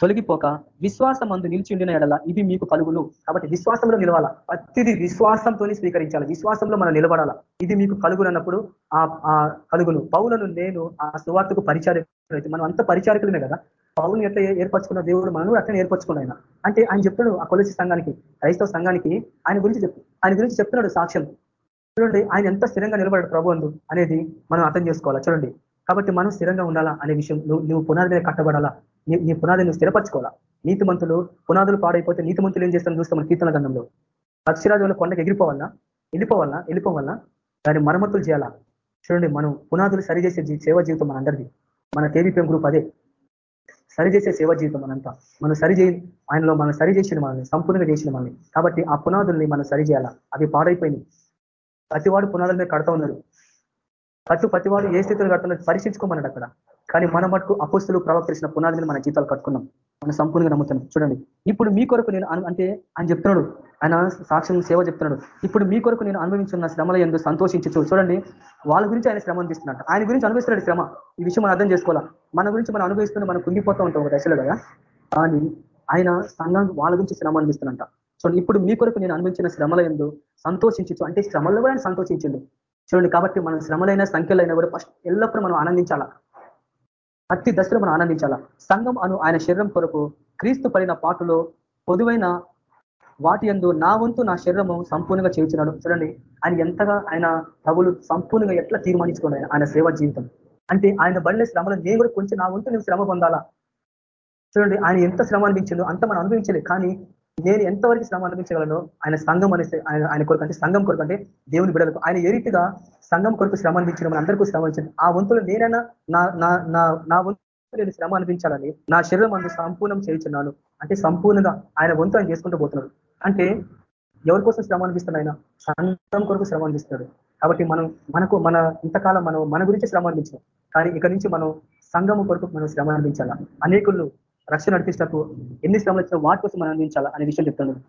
తొలగిపోక విశ్వాసం అందు నిలిచిండిన ఎడల ఇది మీకు కలుగును. కాబట్టి విశ్వాసంలో నిలవాల. ప్రతిది విశ్వాసంతో స్వీకరించాలి. విశ్వాసంలో మనం నిలబడాల. ఇది మీకు కలుగునన్నప్పుడు ఆ కలుగును. పౌలను నేను ఆ సువార్తకు పరిచారకులు మనం అంత పరిచారకులమే కదా? పౌలు ఎట్లా ఏర్పరచుకున్న దేవుడు మనం అట్లా ఏర్పరచుకున్న అంటే ఆయన చెప్తున్నాడు ఆ కొలసి సంఘానికి క్రైస్తవ సంఘానికి ఆయన గురించి చెప్ ఆయన గురించి చెప్తున్నాడు సాక్ష్యం. చూడండి ఆయన ఎంత స్థిరంగా నిలబడాడు ప్రభు అనేది మనం అర్థం చేసుకోవాలా? చూడండి. కాబట్టి మనం స్థిరంగా ఉండాలా అనే విషయం నువ్వు నువ్వు పునాది మీద కట్టబడాలా? నీ నీ పునాది నువ్వు స్థిరపరచుకోవాలా? నీతిమంతులు పునాదులు పాడైపోతే నీతిమంతులు ఏం చేస్తారని చూస్తాం మన కీర్తన గంధంలో పక్షిరాజంలో కొండకి ఎగిరిపోవాలా? వెళ్ళిపోవాలా? వెళ్ళిపోవాలా? దాని మరమ్మతులు చేయాలా? చూడండి మనం పునాదులు సరిచేసే సేవ జీవితం మనందరిది. మన కేవీపీఎం గ్రూప్ అదే. సరిచేసే సేవ జీవితం మనంతా. మనం సరిచే ఆయనలో మనం సరిచేసిన మనల్ని సంపూర్ణంగా చేసిన మనల్ని. కాబట్టి ఆ పునాదుల్ని మనం సరిచేయాలా అవి పాడైపోయినాయి. ప్రతివాడు పునాదుల మీద కడతా ఉన్నారు ప్రతి ప్రతివాడు ఏ స్థితిలో కడుతున్నది పరీక్షించుకోమన్నాడు అక్కడ. కానీ మన మటుకు అపస్తులు ప్రవర్తించిన పునాది మీద మన జీతాలు కట్టుకున్నాం. మనం సంపూర్ణంగా నమ్ముతున్నాం. చూడండి. ఇప్పుడు మీ కొరకు నేను అంటే ఆయన చెప్తున్నాడు. ఆయన సాక్ష్యం సేవ చెప్తున్నాడు. ఇప్పుడు మీ కొరకు నేను అనుభవించున్న శ్రమల ఎందుకు సంతోషించు చూడండి. వాళ్ళ గురించి ఆయన శ్రమ అనిపిస్తున్నాడు ఆయన గురించి అనుభవిస్తున్నాడు శ్రమ. ఈ విషయం మనం అర్థం చేసుకోవాలా? మన గురించి మనం అనుభవిస్తున్న మనం కుంగిపోతూ ఉంటాం ఒక దశలో కదా. కానీ ఆయన సంఘం వాళ్ళ గురించి శ్రమ అనిపిస్తున్నట్ట చూడండి. ఇప్పుడు మీ కొరకు నేను అనుభవించిన శ్రమల ఎందు సంతోషించు అంటే శ్రమల్లో కూడా ఆయన సంతోషించండు. చూడండి. కాబట్టి మనం శ్రమలైన సంఖ్యలైనా కూడా ఫస్ట్ ఎల్లప్పుడూ మనం ఆనందించాలా? ప్రతి దశలో మనం ఆనందించాలా? సంఘం అను ఆయన శరీరం కొరకు క్రీస్తు పడిన పాటలో పొదువైన వాటి ఎందు నా వంతు నా శరీరము సంపూర్ణంగా చేయించినాడు. చూడండి ఆయన ఎంతగా ఆయన ప్రభులు సంపూర్ణంగా ఎట్లా తీర్మానించుకున్నాడు ఆయన? సేవ జీవితం. అంటే ఆయన బడిన శ్రమలు నేను కూడా కొంచెం నా వంతు నేను శ్రమ పొందాలా? చూడండి ఆయన ఎంత శ్రమ అనిపించిందో అంత మనం అనుభవించలేదు. కానీ నేను ఎంతవరకు శ్రమ అనిపించగలను ఆయన సంఘం అనేసి ఆయన ఆయన కొరకు అంటే సంఘం కొరకు అంటే దేవుని బిడలకు. ఆయన ఏ రీతిగా సంఘం కొరకు శ్రమ అందించడం మన అందరికీ శ్రమ అనిపించింది ఆ వంతులు నేనైనా నా నా నా వంతు నేను శ్రమ అనిపించాలని నా శరీరం అందు సంపూర్ణం చేయించున్నాను. అంటే సంపూర్ణంగా ఆయన వంతు ఆయన చేసుకుంటూ పోతున్నాడు. అంటే ఎవరి కోసం శ్రమ అనిపిస్తున్నాడు ఆయన? సంఘం కొరకు శ్రమ అనిపిస్తున్నాడు కాబట్టి మనం మనకు మన ఇంతకాలం మనం మన గురించి శ్రమ అనిపించాం కానీ ఇక నుంచి మనం సంఘం కొరకు మనం శ్రమ అనిపించాలా? అనేకులు రక్షణ నడిపించినప్పుడు ఎన్ని శ్రమలు వచ్చినా వాటి కోసం మనం అందించాలా అనే విషయం చెప్తున్నాడు.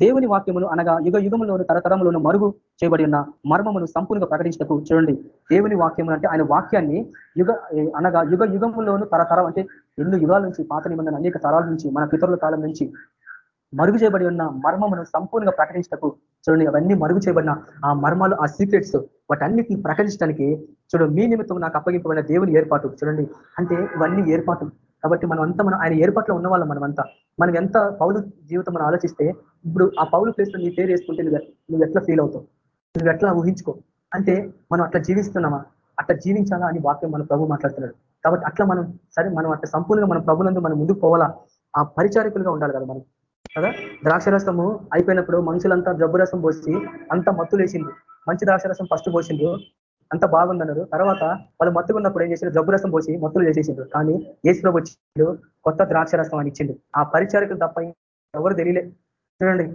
దేవుని వాక్యమును అనగా యుగ యుగములోను తరతరములను మరుగు చేయబడి ఉన్న మర్మమును సంపూర్ణంగా ప్రకటించటకు చూడండి. దేవుని వాక్యము అంటే ఆయన వాక్యాన్ని యుగ అనగా యుగ యుగములోను తరతరం అంటే ఎన్నో యుగాల నుంచి పాత నిబంధన అనేక తరాల నుంచి మన పితరుల కాలం నుంచి మరుగు చేయబడి ఉన్న మర్మమును సంపూర్ణంగా ప్రకటించటకు చూడండి. అవన్నీ మరుగు చేయబడిన ఆ మర్మాలు ఆ సీక్రెట్స్ వాటన్నిటిని ప్రకటించడానికి చూడు మీ నిమిత్తం నాకు అప్పగింపబడిన దేవుని ఏర్పాటు చూడండి. అంటే ఇవన్నీ ఏర్పాటు కాబట్టి మనం అంతా మనం ఆయన ఏర్పాట్లో ఉన్న వాళ్ళం మనమంతా. మనం ఎంత పౌరు జీవితం మనం ఆలోచిస్తే ఇప్పుడు ఆ పౌలు ప్లేస్ నీ పేరు వేసుకుంటే నువ్వు నువ్వు ఎట్లా ఫీల్ అవుతావు? నువ్వు ఎట్లా ఊహించుకో? అంటే మనం అట్లా జీవిస్తున్నామా? అట్లా జీవించాలా అని వాక్యం మన ప్రభు మాట్లాడుతున్నాడు. కాబట్టి అట్లా మనం సరే మనం అట్లా సంపూర్ణంగా మన ప్రభులందు మనం ముందుకు పోవాలా? ఆ పరిచారికులుగా ఉండాలి కదా మనం. కదా? ద్రాక్షరసము అయిపోయినప్పుడు మనుషులంతా జబ్బురసం పోసి అంత మత్తులు వేసింది మంచి ద్రాక్షరసం ఫస్ట్ పోసిండు అంత బాగుందన్నారు. తర్వాత వాళ్ళు మత్తుకున్నప్పుడు ఏం చేసిండు జబ్బురసం పోసి మత్తులు చేసేసిండు కానీ ఏసు ప్రభు వచ్చిండు కొత్త ద్రాక్షరసం అని ఇచ్చిండు. ఆ పరిచారికులు తప్ప ఎవరు తెలియలే. చూడండి.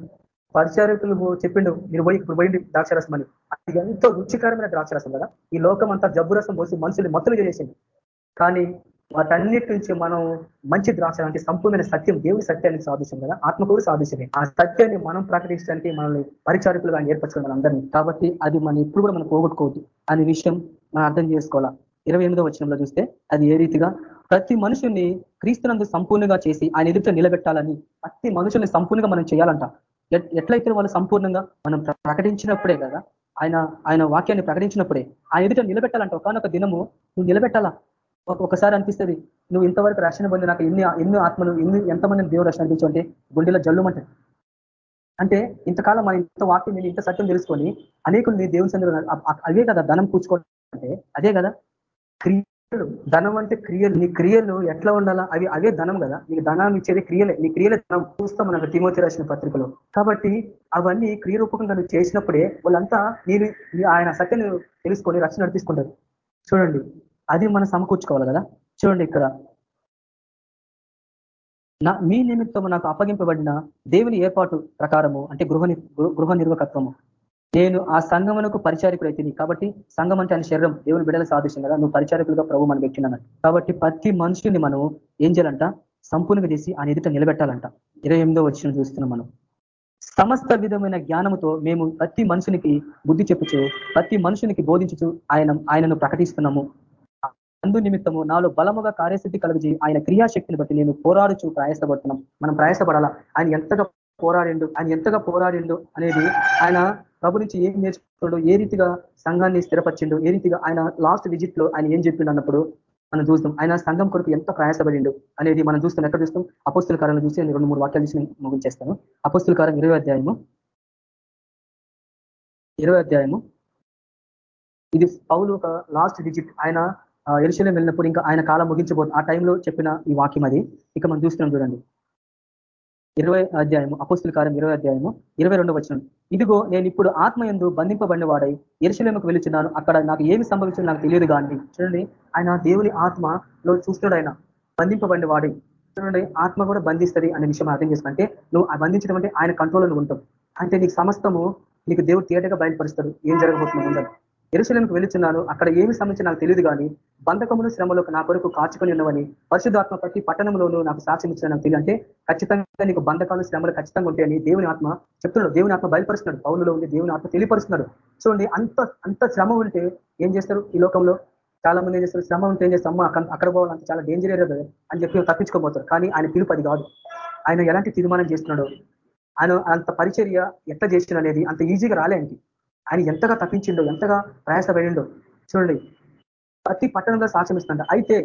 పరిచారకులు చెప్పిండు మీరు పోయి ఇప్పుడు పోయింది ద్రాక్షరసం అని. అది ఎంతో రుచికరమైన ద్రాక్షరసం కదా. ఈ లోకం అంతా జబ్బు రసం పోసి మనుషులు మత్తులు చేసింది కానీ వాటన్నిటి నుంచి మనం మంచి ద్రాక్ష అంటే సంపూర్ణ సత్యం దేవుడి సత్యాన్ని సాధించాం కదా. ఆత్మ కూడా సాధించమే ఆ సత్యాన్ని మనం ప్రకటించడానికి మనల్ని పరిచారకులుగా ఏర్పరచుకోవాలి అందరినీ. కాబట్టి అది మనం ఇప్పుడు కూడా మనం పోగొట్టుకోవద్దు అనే విషయం మనం అర్థం చేసుకోవాలా. ఇరవై ఎనిమిదో వచనంలో చూస్తే అది ఏ రీతిగా ప్రతి మనుషుల్ని క్రీస్తునందు సంపూర్ణంగా చేసి ఆయన ఎదుట నిలబెట్టాలని ప్రతి మనుషుల్ని సంపూర్ణంగా మనం చేయాలంట. ఎట్లయితే వాళ్ళు సంపూర్ణంగా మనం ప్రకటించినప్పుడే కదా ఆయన ఆయన వాక్యాన్ని ప్రకటించినప్పుడే ఆయన ఎదుట నిలబెట్టాలంట. ఒకనొక దినము నువ్వు నిలబెట్టాలా? ఒకసారి అనిపిస్తుంది నువ్వు ఇంతవరకు రక్షణ పొంది నాకు ఎన్ని ఎన్నో ఆత్మలు ఎన్ని ఎంతమంది దేవుడు రక్షణ అనిపించు అంటే గుండెలో జల్లుమంటాడు అంటే ఇంతకాలం మన ఇంత వాక్యం నేను ఇంత సత్యం తెలుసుకొని అనేకులు దేవుని సందర్భ అవే కదా ధనం కూర్చుకోవడం అంటే అదే కదా? క్రియలు ధనం అంటే క్రియలు. నీ క్రియలు ఎట్లా ఉండాలా? అవి అవే ధనం కదా. నీకు ధనం ఇచ్చేది క్రియలే. నీ క్రియలే ధనం. చూస్తాం మనకు తిమోతి రాసిన పత్రికలో. కాబట్టి అవన్నీ క్రియరూపకంగా నువ్వు చేసినప్పుడే వాళ్ళంతా నేను ఆయన సత్యను తెలుసుకొని రక్షణ నడిపిస్తుంటారు. చూడండి. అది మనం సమకూర్చుకోవాలి కదా. చూడండి ఇక్కడ. నా మీ నిమిత్తం నాకు అప్పగింపబడిన దేవుని ఏర్పాటు ప్రకారము అంటే గృహ గృహ నిర్వకత్వము. నేను ఆ సంఘమునకు పరిచారికుడు కాబట్టి సంఘం అంటే ఆయన శరీరం దేవుని బిడల సాదృశ్యం కదా. నువ్వు పరిచారకులుగా ప్రభు మనం పెట్టినట్టు కాబట్టి ప్రతి మనుషుని మనం ఏం చేయాలంట? సంపూర్ణంగా చేసి ఆయన ఎదుట నిలబెట్టాలంట. ఇరవై ఎనిమిదో వచ్చిన చూస్తున్నాం మనం. సమస్త విధమైన జ్ఞానముతో మేము ప్రతి మనుషునికి బుద్ధి చెప్పుచు ప్రతి మనుషునికి బోధించుచు ఆయన ఆయనను ప్రకటిస్తున్నాము. అందు నిమిత్తము నాలో బలముగా కార్యస్థితి కలిగి ఆయన క్రియాశక్తిని బట్టి నేను పోరాడుచు ప్రయాసపడుతున్నాం. మనం ప్రయాసపడాలా? ఆయన ఎంతగా పోరాడిండు? ఆయన ఎంతగా పోరాడిండు? అనేది ఆయన ప్రభు నుంచి ఏం నేర్చుకున్నాడు ఏ రీతిగా సంఘాన్ని స్థిరపరిచిండు ఏ రీతిగా ఆయన లాస్ట్ విజిట్లో ఆయన ఏం చెప్పిండు అన్నప్పుడు మనం చూస్తాం. ఆయన సంఘం కొరకు ఎంత ప్రయాసపడిండు అనేది మనం చూస్తాం. ఎక్కడ చూస్తాం? అపోస్తుల కాలంలో చూసి రెండు మూడు వాక్యాలు చూసి ముగించేస్తాను. అపోస్తుల కాలం ఇరవై అధ్యాయము. ఇరవై అధ్యాయము. ఇది పౌలు ఒక లాస్ట్ డిజిట్ ఆయన ఎరుశలం వెళ్ళినప్పుడు ఇంకా ఆయన కాలం ముగించబోతుంది ఆ టైంలో చెప్పిన ఈ వాక్యం అది. ఇక మనం చూస్తున్నాం చూడండి. ఇరవై అధ్యాయము అపుస్తుల కాలం ఇరవై అధ్యాయము ఇరవై రెండు వచ్చిన ఇదిగో నేను ఇప్పుడు ఆత్మ ఎందు బంధింపబడిన వాడై ఎరుశలేముకు వెళుచున్నాను అక్కడ నాకు ఏమి సంభవించిందో నాకు తెలియదు కానీ చూడండి ఆయన దేవుని ఆత్మలో చూస్తున్నాడు ఆయన. బంధింపబడిన వాడై చూడండి ఆత్మ కూడా బంధిస్తుంది అనే విషయం అర్థం చేసుకుంటే నువ్వు బంధించడం అంటే ఆయన కంట్రోల్లో ఉంటావు. అంటే నీకు సమస్తము నీకు దేవుడు తేటగా బయలుపరుస్తాడు. ఏం జరగబోతున్నా ఎరుశలంకు వెళుచున్నాను అక్కడ ఏమి సంబంధించి నాకు తెలియదు కానీ బంధకములు శ్రమలకు నా కొరకు కాచుకొని ఉన్నవని పరిశుద్ధాత్మ ప్రతి పట్టణంలోనూ నాకు సాక్ష్యం ఇచ్చిన నాకు తెలియదు. అంటే ఖచ్చితంగా నీకు బంధకాలు శ్రమలు ఖచ్చితంగా ఉంటాయని దేవుని ఆత్మ చెప్తున్నాడు. దేవుని ఆత్మ బయలుపరుస్తున్నాడు. పౌరులో ఉండి దేవుని ఆత్మ తెలియపరుస్తున్నాడు. చూడండి అంత అంత శ్రమ ఉంటే ఏం చేస్తారు ఈ లోకంలో? చాలా మంది ఏం చేస్తారు? శ్రమ ఉంటే ఏం చేస్తారు? అక్కడ పోవాలంటే చాలా డేంజర్ ఏరియా అని చెప్పి తప్పించుకోబోతారు. కానీ ఆయన పిలుపు అది కాదు. ఆయన ఎలాంటి తీర్మానం చేస్తున్నాడు? ఆయన అంత పరిచర్య ఎట్లా చేసిన అనేది అంత ఈజీగా రాలే ఆయనకి. ఆయన ఎంతగా తప్పించిండో ఎంతగా ప్రయాసపడిండో చూడండి ప్రతి పట్టణంలో సాక్ష్యం ఇస్తుండ అయితే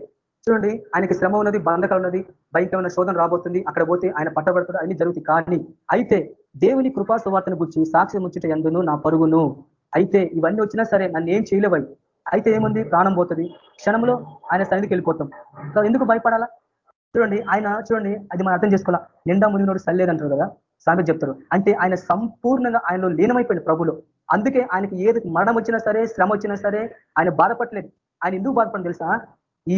చూడండి ఆయనకి శ్రమ ఉన్నది బంధకాలు ఉన్నది భయంకరమైన శోధన రాబోతుంది అక్కడ పోతే ఆయన పట్టబడుతుంది అన్ని జరుగుతాయి. కానీ అయితే దేవుని కృపా గుర్చి సాక్ష్యం ఉంచుట ఎందును నా పరుగును. అయితే ఇవన్నీ వచ్చినా సరే నన్ను ఏం చేయలేవై? అయితే ఏముంది? ప్రాణం పోతుంది. క్షణంలో ఆయన సన్నిధికి వెళ్ళిపోతాం. ఎందుకు భయపడాలా? చూడండి ఆయన చూడండి అది మనం అర్థం చేసుకోవాలా? నిండా మునిగినోడు సల్లేదంటారు కదా? సామెత చెప్తారు అంటే ఆయన సంపూర్ణంగా ఆయనలో లీనమైపోయింది ప్రభులో. అందుకే ఆయనకి ఏది మరణం వచ్చినా సరే శ్రమ వచ్చినా సరే ఆయన బాధపడలేదు. ఆయన ఎందుకు బాధపడి తెలుసా? ఈ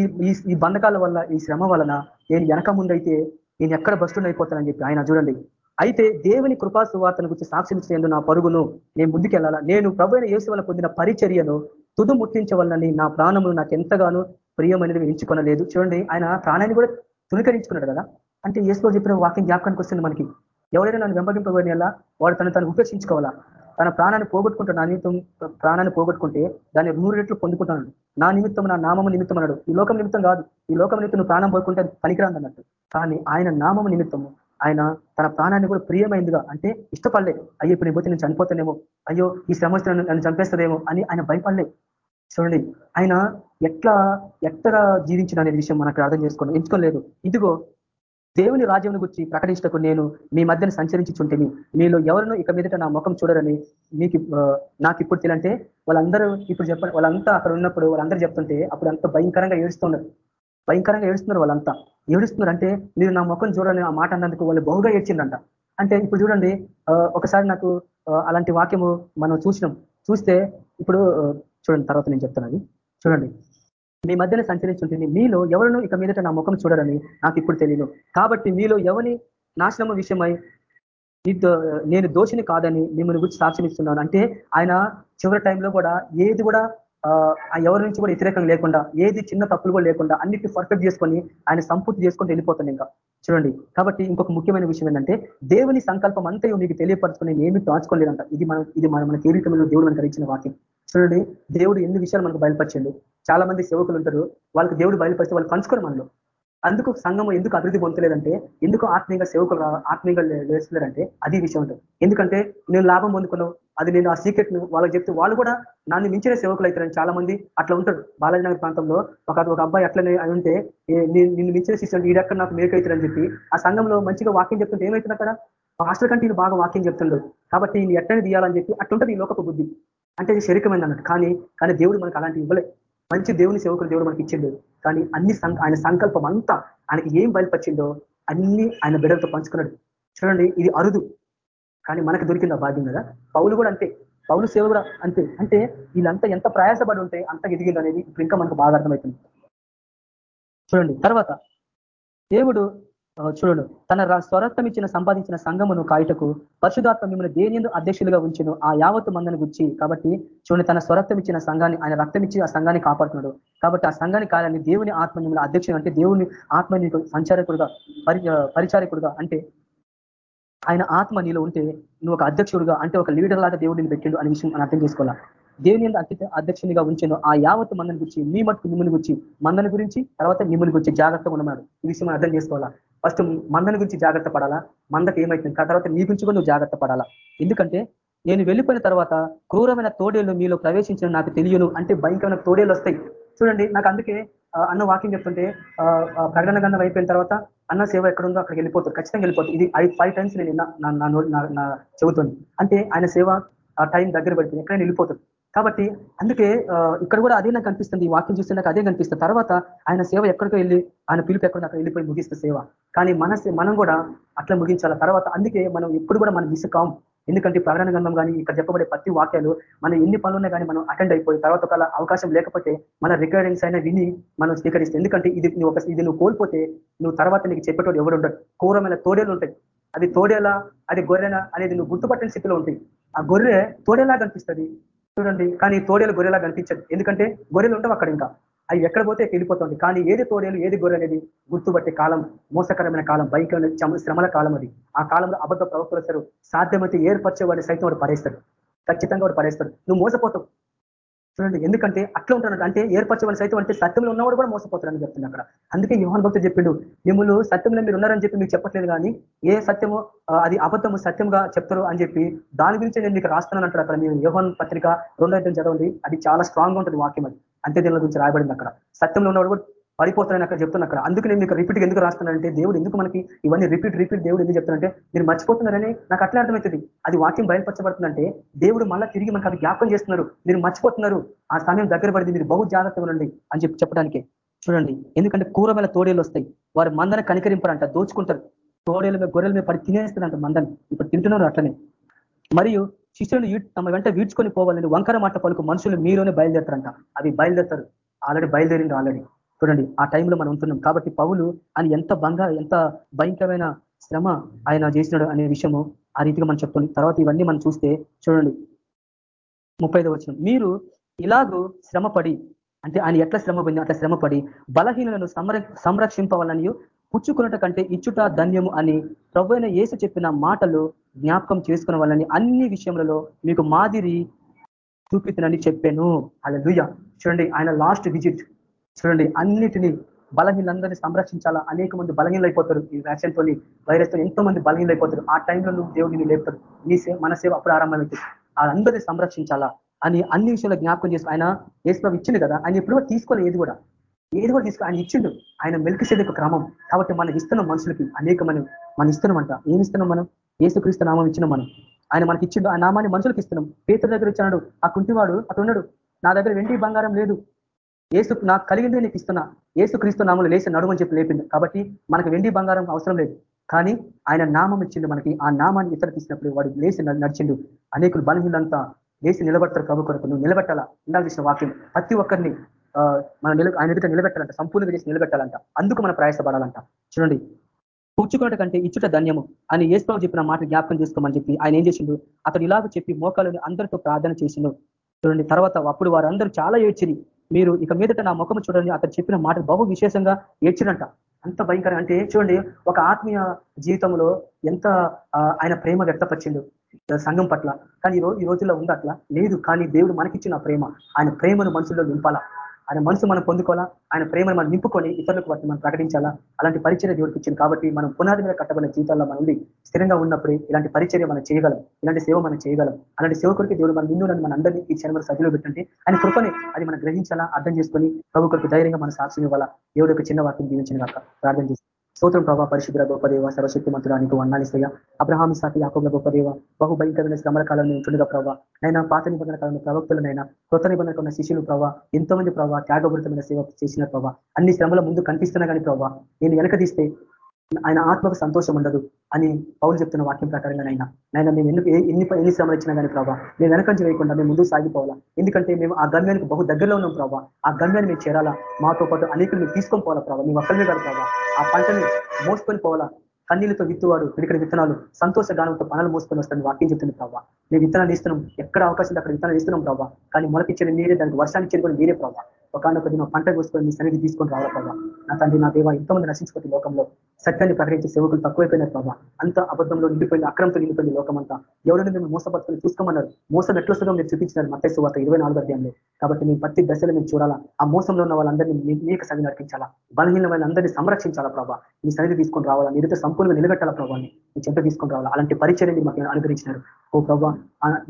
ఈ బంధకాల వల్ల ఈ శ్రమ వలన నేను వెనక ముందైతే నేను ఎక్కడ బస్టుని అయిపోతానని చెప్పి ఆయన చూడండి. అయితే దేవుని కృపా సువార్తను గురించి సాక్ష్యం ఇచ్చేందు నా పరుగును నేను ముందుకెళ్ళాలా? నేను ప్రభు అయిన యేసు వల్ల పొందిన పరిచర్యను తుదు ముట్టించవల్లని నా ప్రాణములు నాకు ఎంతగానో ప్రియమైనది ఎంచుకొనలేదు చూడండి ఆయన ప్రాణాన్ని కూడా తునికరించుకున్నాడు కదా? అంటే యేసులో చెప్పిన వాక్యం జ్ఞాపకానికి వస్తుంది మనకి. ఎవరైనా నన్ను వెంబడింపబడిన వాడు తను తను ఉపేక్షించుకోవాలా? తన ప్రాణాన్ని పోగొట్టుకుంటాడు నా నిమిత్తం ప్రాణాన్ని పోగొట్టుకుంటే దాన్ని నూరు రెట్లు పొందుకుంటాను. నా నిమిత్తం నా నామము నిమిత్తం అన్నాడు. ఈ లోకం నిమిత్తం కాదు. ఈ లోకం నిమిత్తం నువ్వు ప్రాణం పోకుంటే పనికిరాంది అన్నట్టు. కానీ ఆయన నామము నిమిత్తము. ఆయన తన ప్రాణాన్ని కూడా ప్రియమైందిగా అంటే ఇష్టపడలే. అయ్యో ఇప్పుడు నేను పోతే నేను చనిపోతానేమో. అయ్యో ఈ సమస్య నన్ను చంపేస్తుందేమో అని ఆయన భయపడలే. చూడండి ఆయన ఎట్లా ఎట్లా జీవించిన అనే విషయం మనకు అర్థం చేసుకోండి ఎంచుకోలేదు. ఇదిగో దేవుని రాజ్యం గురించి ప్రకటించటకు నేను మీ మధ్యన సంచరించుచుంటేని. మీలో ఎవరినో ఇక మీదట నా ముఖం చూడరని మీకు నాకు ఇప్పుడు తెలియంటే వాళ్ళందరూ ఇప్పుడు చెప్పండి వాళ్ళంతా అక్కడ ఉన్నప్పుడు వాళ్ళందరూ చెప్తుంటే అప్పుడు అంత భయంకరంగా ఏడుస్తున్నారు. భయంకరంగా ఏడుస్తున్నారు వాళ్ళంతా. ఏడుస్తున్నారు అంటే మీరు నా ముఖం చూడని ఆ మాట అన్నందుకు వాళ్ళు బహుగా ఏడ్చిందంట అంటే ఇప్పుడు చూడండి ఒకసారి నాకు అలాంటి వాక్యము మనం చూసినాం. చూస్తే ఇప్పుడు చూడండి తర్వాత నేను చెప్తాను చూడండి. మీ మధ్యన సంచరించుంటుంది మీలో ఎవరును ఇక మీదట నా ముఖం చూడరని నాకు ఇప్పుడు తెలియదు కాబట్టి మీలో ఎవరి నాశనము విషయమై నేను దోషిని కాదని మిమ్మల్ని గురించి సాక్షిస్తున్నాను అంటే ఆయన చివరి టైంలో కూడా ఏది కూడా ఎవరి నుంచి కూడా వ్యతిరేకం లేకుండా ఏది చిన్న తప్పులు కూడా లేకుండా అన్నిటి పర్ఫెక్ట్ చేసుకొని ఆయన సంపూర్తి చేసుకుంటూ వెళ్ళిపోతుంది ఇంకా. చూడండి. కాబట్టి ఇంకొక ముఖ్యమైన విషయం ఏంటంటే దేవుని సంకల్పం అంతా మీకు తెలియపరచుకుని ఏమి దాచుకోలేదంట. ఇది మనం ఇది మన మన కీరికమైన దేవుడు మనకు ఇచ్చిన వాక్యం. చూడండి దేవుడు ఎన్ని విషయాలు మనకు బయలుపరిచిండు. చాలా మంది సేవకులు ఉంటారు వాళ్ళకి దేవుడు బయలుపరిస్తే వాళ్ళు పంచుకోరు మనలో. అందుకు సంఘం ఎందుకు అభివృద్ధి పొందలేదంటే ఎందుకు ఆత్మీయంగా సేవకులు ఆత్మీయంగా వేస్తలేరంటే అది విషయం ఉంటుంది ఎందుకంటే నేను లాభం పొందుకున్నావు అది నేను ఆ సీక్రెట్ను వాళ్ళకి చెప్తే వాళ్ళు కూడా నన్ను మించిన సేవకులు అవుతారని చాలా మంది అట్లా ఉంటారు. బాలాజీనగర్ ప్రాంతంలో ఒక ఒక అబ్బాయి అట్లనే ఉంటే నిన్ను మించిన శిష్యులు ఈడక్కడ నాకు మేకు అవుతారని చెప్పి ఆ సంఘంలో మంచిగా వాక్యం చెప్తుంటే ఏమవుతుంది అక్కడ పాస్టర్ కంటే బాగా వాక్యం చెప్తుండడు కాబట్టి నేను ఎట్లనే తీయాలని చెప్పి అట్లుంటుంది ఈ లోకపు బుద్ధి. అంటే ఇది శరీరమైంది అన్నట్టు. కానీ కానీ దేవుడు మనకు అలాంటి ఇవ్వలే మంచి దేవుని సేవకులు దేవుడు మనకి ఇచ్చిండు. కానీ అన్ని ఆయన సంకల్పం అంతా ఆయనకి ఏం బయలుపరిచిందో అన్ని ఆయన బిడ్డలతో పంచుకున్నాడు. చూడండి ఇది అరుదు. కానీ మనకు దొరికింది ఆ భాగ్యం కదా. పౌలు కూడా అంతే. పౌలు సేవ కూడా అంతే. అంటే వీళ్ళంతా ఎంత ప్రయాసపడి ఉంటే అంత ఎదిగింది అనేది ఇప్పుడు ఇంకా మనకు బాగా అర్థమవుతుంది. చూడండి తర్వాత దేవుడు చూడు తన స్వరత్వం ఇచ్చిన సంపాదించిన సంఘమును కాయటకు పరిశుధాత్మ మిమ్మల్ని దేనిందు అధ్యక్షులుగా ఉంచిన ఆ యావత్తు మందని గుర్చి కాబట్టి చూడండి తన స్వరత్వం ఇచ్చిన సంఘాన్ని ఆయన రక్తం ఇచ్చి ఆ సంఘాన్ని కాపాడుతున్నాడు. కాబట్టి ఆ సంఘాన్ని కాలని దేవుని ఆత్మ మిమ్మల్ని అధ్యక్షుడు అంటే దేవుని ఆత్మ నీకు సంచారకుడుగా పరిచారకుడుగా అంటే ఆయన ఆత్మ నీలో ఉంటే నువ్వు ఒక అధ్యక్షుడుగా అంటే ఒక లీడర్ లాగా దేవుడిని పెట్టిండు అనే విషయం మనం అర్థం చేసుకోవాలి? దేవుని అధ్యక్షునిగా ఉంచాను ఆ యావత్తు మందని గురించి మీ మట్టుకు మిమ్మల్ని గురించి మందని గురించి తర్వాత మిమ్మల్ని గురించి జాగ్రత్తగా ఉన్నాడు ఈ విషయం అర్థం చేసుకోవాలా? ఫస్ట్ మందని గురించి జాగ్రత్త పడాలా? మందకి ఏమైతుంది? తర్వాత నీ గురించి కూడా నువ్వు జాగ్రత్త పడాలా? ఎందుకంటే నేను వెళ్ళిపోయిన తర్వాత క్రూరమైన తోడేళ్ళు మీలో ప్రవేశించిన నాకు తెలియను అంటే భయంకరమైన తోడేళ్ళు వస్తాయి. చూడండి నాకు అందుకే అన్న వాకింగ్ చెప్తుంటే ప్రకటన గంధం అయిపోయిన తర్వాత అన్న సేవ ఎక్కడుందో అక్కడికి వెళ్ళిపోతుంది ఖచ్చితంగా వెళ్ళిపోతుంది ఇది ఐదు ఫైవ్ టైమ్స్ నేను చెబుతుంది. అంటే ఆయన సేవ ఆ టైం దగ్గర పెడుతుంది ఎక్కడైనా వెళ్ళిపోతుంది కాబట్టి అందుకే ఇక్కడ కూడా అదే నాకు కనిపిస్తుంది ఈ వాక్యం చూస్తే నాకు అదే కనిపిస్తుంది. తర్వాత ఆయన సేవ ఎక్కడికో వెళ్ళి ఆయన పిలుపు ఎక్కడ నాకు వెళ్ళిపోయి ముగిస్తే సేవ. కానీ మన మనం కూడా అట్లా ముగించాల? తర్వాత అందుకే మనం ఎప్పుడు కూడా మనం మిస్ కాం ఎందుకంటే ప్రకటన గంధం కానీ ఇక్కడ చెప్పబడే ప్రతి వాక్యాలు మనం ఎన్ని పనులున్నా కానీ మనం అటెండ్ అయిపోయి తర్వాత ఒకవేళ అవకాశం లేకపోతే మన రికార్డింగ్స్ అయినా విని మనం స్వీకరిస్తే. ఎందుకంటే ఇది నువ్వు ఒక ఇది నువ్వు కోల్పోతే నువ్వు తర్వాత నీకు చెప్పేటోడు ఎవరు ఉండడు. క్రూరమైన తోడేలు ఉంటాయి. అది తోడేలా అది గొర్రెనా అనేది నువ్వు గుర్తుపట్టిన స్థితిలో ఉంటాయి. ఆ గొర్రె తోడేలా కనిపిస్తుంది చూడండి కానీ తోడేలు గొర్రెలా కనిపించదు. ఎందుకంటే గొర్రెలు ఉండవు అక్కడ ఇంకా. అవి ఎక్కడ పోతే వెళ్ళిపోతుంది కానీ ఏది తోడేలు ఏది గొర్రె అనేది గుర్తుపట్టే కాలం మోసకరమైన కాలం భయంకరమైన శ్రమల కాలం అది. ఆ కాలంలో అబద్ధ ప్రవక్తలు సాధ్యమైతే ఏర్పరిచే వాడిని సైతం వాడు పడేస్తాడు. ఖచ్చితంగా వాడు పడేస్తాడు. నువ్వు మోసపోతావు. చూడండి ఎందుకంటే అట్లా ఉంటాడు అంటే ఏర్పరచవలసి సైతం అంటే సత్యంలో ఉన్నవాడు కూడా మోసపోతారని చెప్తుంది అక్కడ. అందుకే యోహన్ భక్తి చెప్పిండు మిమ్మల్ని సత్యంలో మీరు ఉన్నారని చెప్పి మీకు చెప్పట్లేదు కానీ ఏ సత్యము అది అబద్ధము సత్యంగా చెప్తారు అని చెప్పి దాని గురించి నేను మీకు రాస్తున్నాను అంటారు అక్కడ. మీరు యోహన్ పత్రిక రెండో చదవండి అది చాలా స్ట్రాంగ్ ఉంటుంది వాక్యం అది. అంతే దీని గురించి రాయబడింది అక్కడ. సత్యంలో ఉన్నవాడు కూడా పడిపోతారని అక్కడ చెప్తున్నా అక్కడ. అందుకు నేను మీకు రిపీట్ ఎందుకు రాస్తున్నానంటే దేవుడు ఎందుకు మనకి ఇవన్నీ రిపీట్ రిపీట్ దేవుడు ఎందుకు చెప్తానంటే మీరు మర్చిపోతున్నారని నాకు అట్లా అర్థమవుతుంది. అది వాక్యం బయలుపరచబడుతుందంటే దేవుడు మళ్ళీ తిరిగి మనకు అది జ్ఞాపకం చేస్తున్నారు. మీరు మర్చిపోతున్నారు. ఆ సమయం దగ్గర పడింది. మీరు బహు జాగ్రత్తగా ఉండండి అని చెప్పి చెప్పడానికి. చూడండి ఎందుకంటే కూరమైన తోడేలు వస్తాయి. వారు మందన కనికరింపరంట దోచుకుంటారు. తోడేల మీద గొర్రెల మీద పడి తినేస్తారంట మందని. ఇప్పుడు తింటున్నారు అట్లనే. మరియు శిష్యులను తమ వెంట వీడ్చుకొని పోవాలని వంకర మాట పలుకు మనుషులు మీలోనే బయలుదేరతారంట. అవి బయలుదేరతారు. ఆల్రెడీ బయలుదేరింది ఆల్రెడీ చూడండి ఆ టైంలో మనం ఉంటున్నాం. కాబట్టి పౌలు అని ఎంత బంగా ఎంత భయంకరమైన శ్రమ ఆయన చేసినాడు అనే విషయము ఆ రీతిగా మనం చెప్తుంది తర్వాత ఇవన్నీ మనం చూస్తే చూడండి. ముప్పై వచ్చిన మీరు ఇలాగూ శ్రమపడి అంటే ఆయన ఎట్లా శ్రమ పొంది అట్లా శ్రమపడి బలహీనలను సంరక్షింపవాలని పుచ్చుకున్నట కంటే ఇచ్చుట ధన్యము అని ప్రభు ఏసు చెప్పిన మాటలు జ్ఞాపకం చేసుకున్న వాళ్ళని అన్ని విషయములలో మీకు మాదిరి చూపితునని చెప్పాను. అలా చూడండి ఆయన లాస్ట్ విజిట్ చూడండి అన్నిటినీ బలహీనందరినీ సంరక్షించాలా? అనేక మంది బలహీనలైపోతారు ఈ వ్యాక్సిన్తో తోని వైరస్తో ఎంతో మంది బలహీనలైపోతారు. ఆ టైంలో నువ్వు దేవుడిని లేపుతాడు. నీ సేవ మన సేవ అప్పుడు ఆరంభమవుతుంది వాళ్ళందరినీ సంరక్షించాలా? అని అన్ని విషయంలో జ్ఞాపకం చేసి ఆయన ఏసుప్రభు ఇచ్చిండు కదా ఆయన ఎప్పుడో తీసుకోలేదు ఏది కూడా. ఏది కూడా తీసుకో ఆయన ఇచ్చిండు. ఆయన మెలికిసేది క్రమం. కాబట్టి మనం ఇస్తున్నాం మనుషులకి అనేక మనం మనం ఇస్తున్నామంట ఏమి ఇస్తున్నాం మనం? ఏసుక్రీస్తు నామం ఇచ్చినాం మనం. ఆయన మనకి ఇచ్చిండు ఆ నామాన్ని మనుషులకు ఇస్తున్నాం. పేతుల దగ్గర ఇచ్చినాడు ఆ కుంటివాడు అతడు ఉన్నాడు. నా దగ్గర వెండి బంగారం లేదు. ఏసు నాకు కలిగిందే నీకు ఇస్తున్నా. ఏసు క్రీస్తు నామలు లేచి నడుమని చెప్పి లేపిండు. కాబట్టి మనకు వెండి బంగారం అవసరం లేదు. కానీ ఆయన నామం ఇచ్చిండు మనకి. ఆ నామాన్ని ఇతరులకు ఇచ్చినప్పుడు వాడు లేచి నడిచిండు. అనేకులు బలహీనంతా లేచి నిలబడతారు ప్రభు కొరకు. నువ్వు నిలబెట్టాలా? ఇందాక చేసిన వాక్యం. ప్రతి ఒక్కరిని మన నిల ఆయన ఎదుట నిలబెట్టాలంట. సంపూర్ణంగా చేసి నిలబెట్టాలంట. అందుకు మనం ప్రయాసపడాలంట. చూడండి. పుచ్చుకోట కంటే ఇచ్చుట ధన్యము అని ఏసుకో చెప్పిన మాట జ్ఞాపకం చేసుకోమని చెప్పి ఆయన ఏం చేసిండు? అతడు ఇలాగ చెప్పి మోకాలను అందరితో ప్రార్థన చేసిండు. చూడండి తర్వాత అప్పుడు వారందరూ చాలా ఏడ్చిరి. మీరు ఇక మీదట నా ముఖం చూడండి అతను చెప్పిన మాట బహు విశేషంగా ఏడ్చినంట అంత భయంకరం అంటే చూడండి ఒక ఆత్మీయ జీవితంలో ఎంత ఆయన ప్రేమ వ్యక్తపరిచిండు సంఘం పట్ల. కానీ ఈ రోజుల్లో ఉంది అట్లా లేదు. కానీ దేవుడు మనకిచ్చిన ప్రేమ. ఆయన ప్రేమను మనుషుల్లో నింపాలా? ఆయన మనసు మనం పొందుకోవాలా? ఆయన ప్రేమను మనం నింపుకొని ఇతరులకు వాటిని మనం ప్రకటించాలా? అలాంటి పరిచర్య దేవుడికి ఇచ్చింది కాబట్టి మనం పునాది మీద కట్టబడిన జీవితాల్లో మనం ఉండి స్థిరంగా ఉన్నప్పుడే ఇలాంటి పరిచర్య మనం చేయగలం. ఇలాంటి సేవ మనం చేయగలం. అలాంటి సేవకుడికి దేవుడు మన నిన్నులను మన అందరినీ ఈ క్షణం సభ్యులు పెట్టండి. ఆయన కృపని అది మనం గ్రహించాలా? అర్థం చేసుకొని ప్రభు కొరకు ధైర్యంగా మన సాక్షి ఇవ్వాలా? దేవుడు ఒక చిన్న వాక్యం జీవించిన కాక. ప్రార్థన చేసి స్తోత్రం ప్రభావ పరిశుభ్ర గొప్పదేవ సర్వశక్తి మంత్రుడానికి వందాలిస్తయ్య అబ్రహాం సాటి యాకోబుల గొప్పదేవ బహు భయంకరమైన శ్రమల కాలంలో ఉంటుండగా ప్రభావ నైనా పాత నిబంధన కాలంలో ప్రవక్తులనైనా కొత్త నిబంధన ఉన్న శిష్యులు ప్రభావ ఎంతో మంది ప్రభావ త్యాగభరితమైన సేవ చేసిన ప్రభావ అన్ని శ్రమల ముందు కనిపిస్తున్నా కానీ ప్రభావ నేను వెనక తీస్తే ఆయన ఆత్మకు సంతోషం ఉండదు అని పౌరు చెప్తున్న వాక్యం ప్రకారంగా నైనా నైనా మేము ఎందుకు ఎన్ని ఎన్ని శ్రమలు ఇచ్చినా కానీ ప్రభావ మేము వెనకంచి వేయకుండా మేము ముందుకు సాగిపోవాలా? ఎందుకంటే మేము ఆ గమ్యానికి బహు దగ్గరలో ఉన్నాం ప్రభావ ఆ గమ్యాన్ని మేము చేరాలా? మాతో పాటు అనేకలు మేము తీసుకొని పోవాలా ప్రభావ మేము ఒక్కరిమే కాదు ప్రభావ ఆ పంటని మోసుకొని పోవాలా? కన్నీళ్ళతో విత్తువాడు ఇక్కడ విత్తనాలు సంతోష గానంతో పనులు మోసుకొని వస్తాను వాక్యం చెప్తుంది ప్రభావ మేము విత్తనాలు ఇస్తున్నాం ఎక్కడ అవకాశం అక్కడ విత్తనాలు ఇస్తున్నాం ప్రభావ కానీ మొలకిచ్చిన మీరే దానికి వర్షాన్ని ఇచ్చేది కూడా మీరే ప్రభావ ఒకనొక దిన పంట కోసుకొని మీ సన్నిధి తీసుకొని రావాలి ప్రభావ నా తండ్రి నా దేవ ఎంతోమంది నశించుకుంటే లోకంలో. సత్యాన్ని ప్రకటించే సేవకులు తక్కువైపోయినారు ప్రభావ అంత అబద్ధంలో నిండిపోయింది అక్రమంతో నిండిపోయింది లోకమంతా. ఎవరైనా మేము మోసపత్తులు చూసుకోమన్నారు. మోసం ఎట్లొస్తుందో మీరు చూపించినారు మత్స్సు వార్త ఇరవై నాలుగు అధ్యాయంలో. కాబట్టి మేము ప్రతి దశలో మేము చూడాలా. ఆ మోసంలో ఉన్న వాళ్ళందరినీ మీకు సన్ని నడిపించాలా బలహీనమైన అందరినీ సంరక్షించాలా ప్రభావ మీ సన్నిధి తీసుకొని రావాలా. మీరుతో సంపూర్ణంగా నిలబెట్టాలా ప్రభావాన్ని మీ చెంత తీసుకొని రావాలా. అలాంటి పరిచయాన్ని మాకు అనుగ్రహించినారు? ఓ ప్రభావ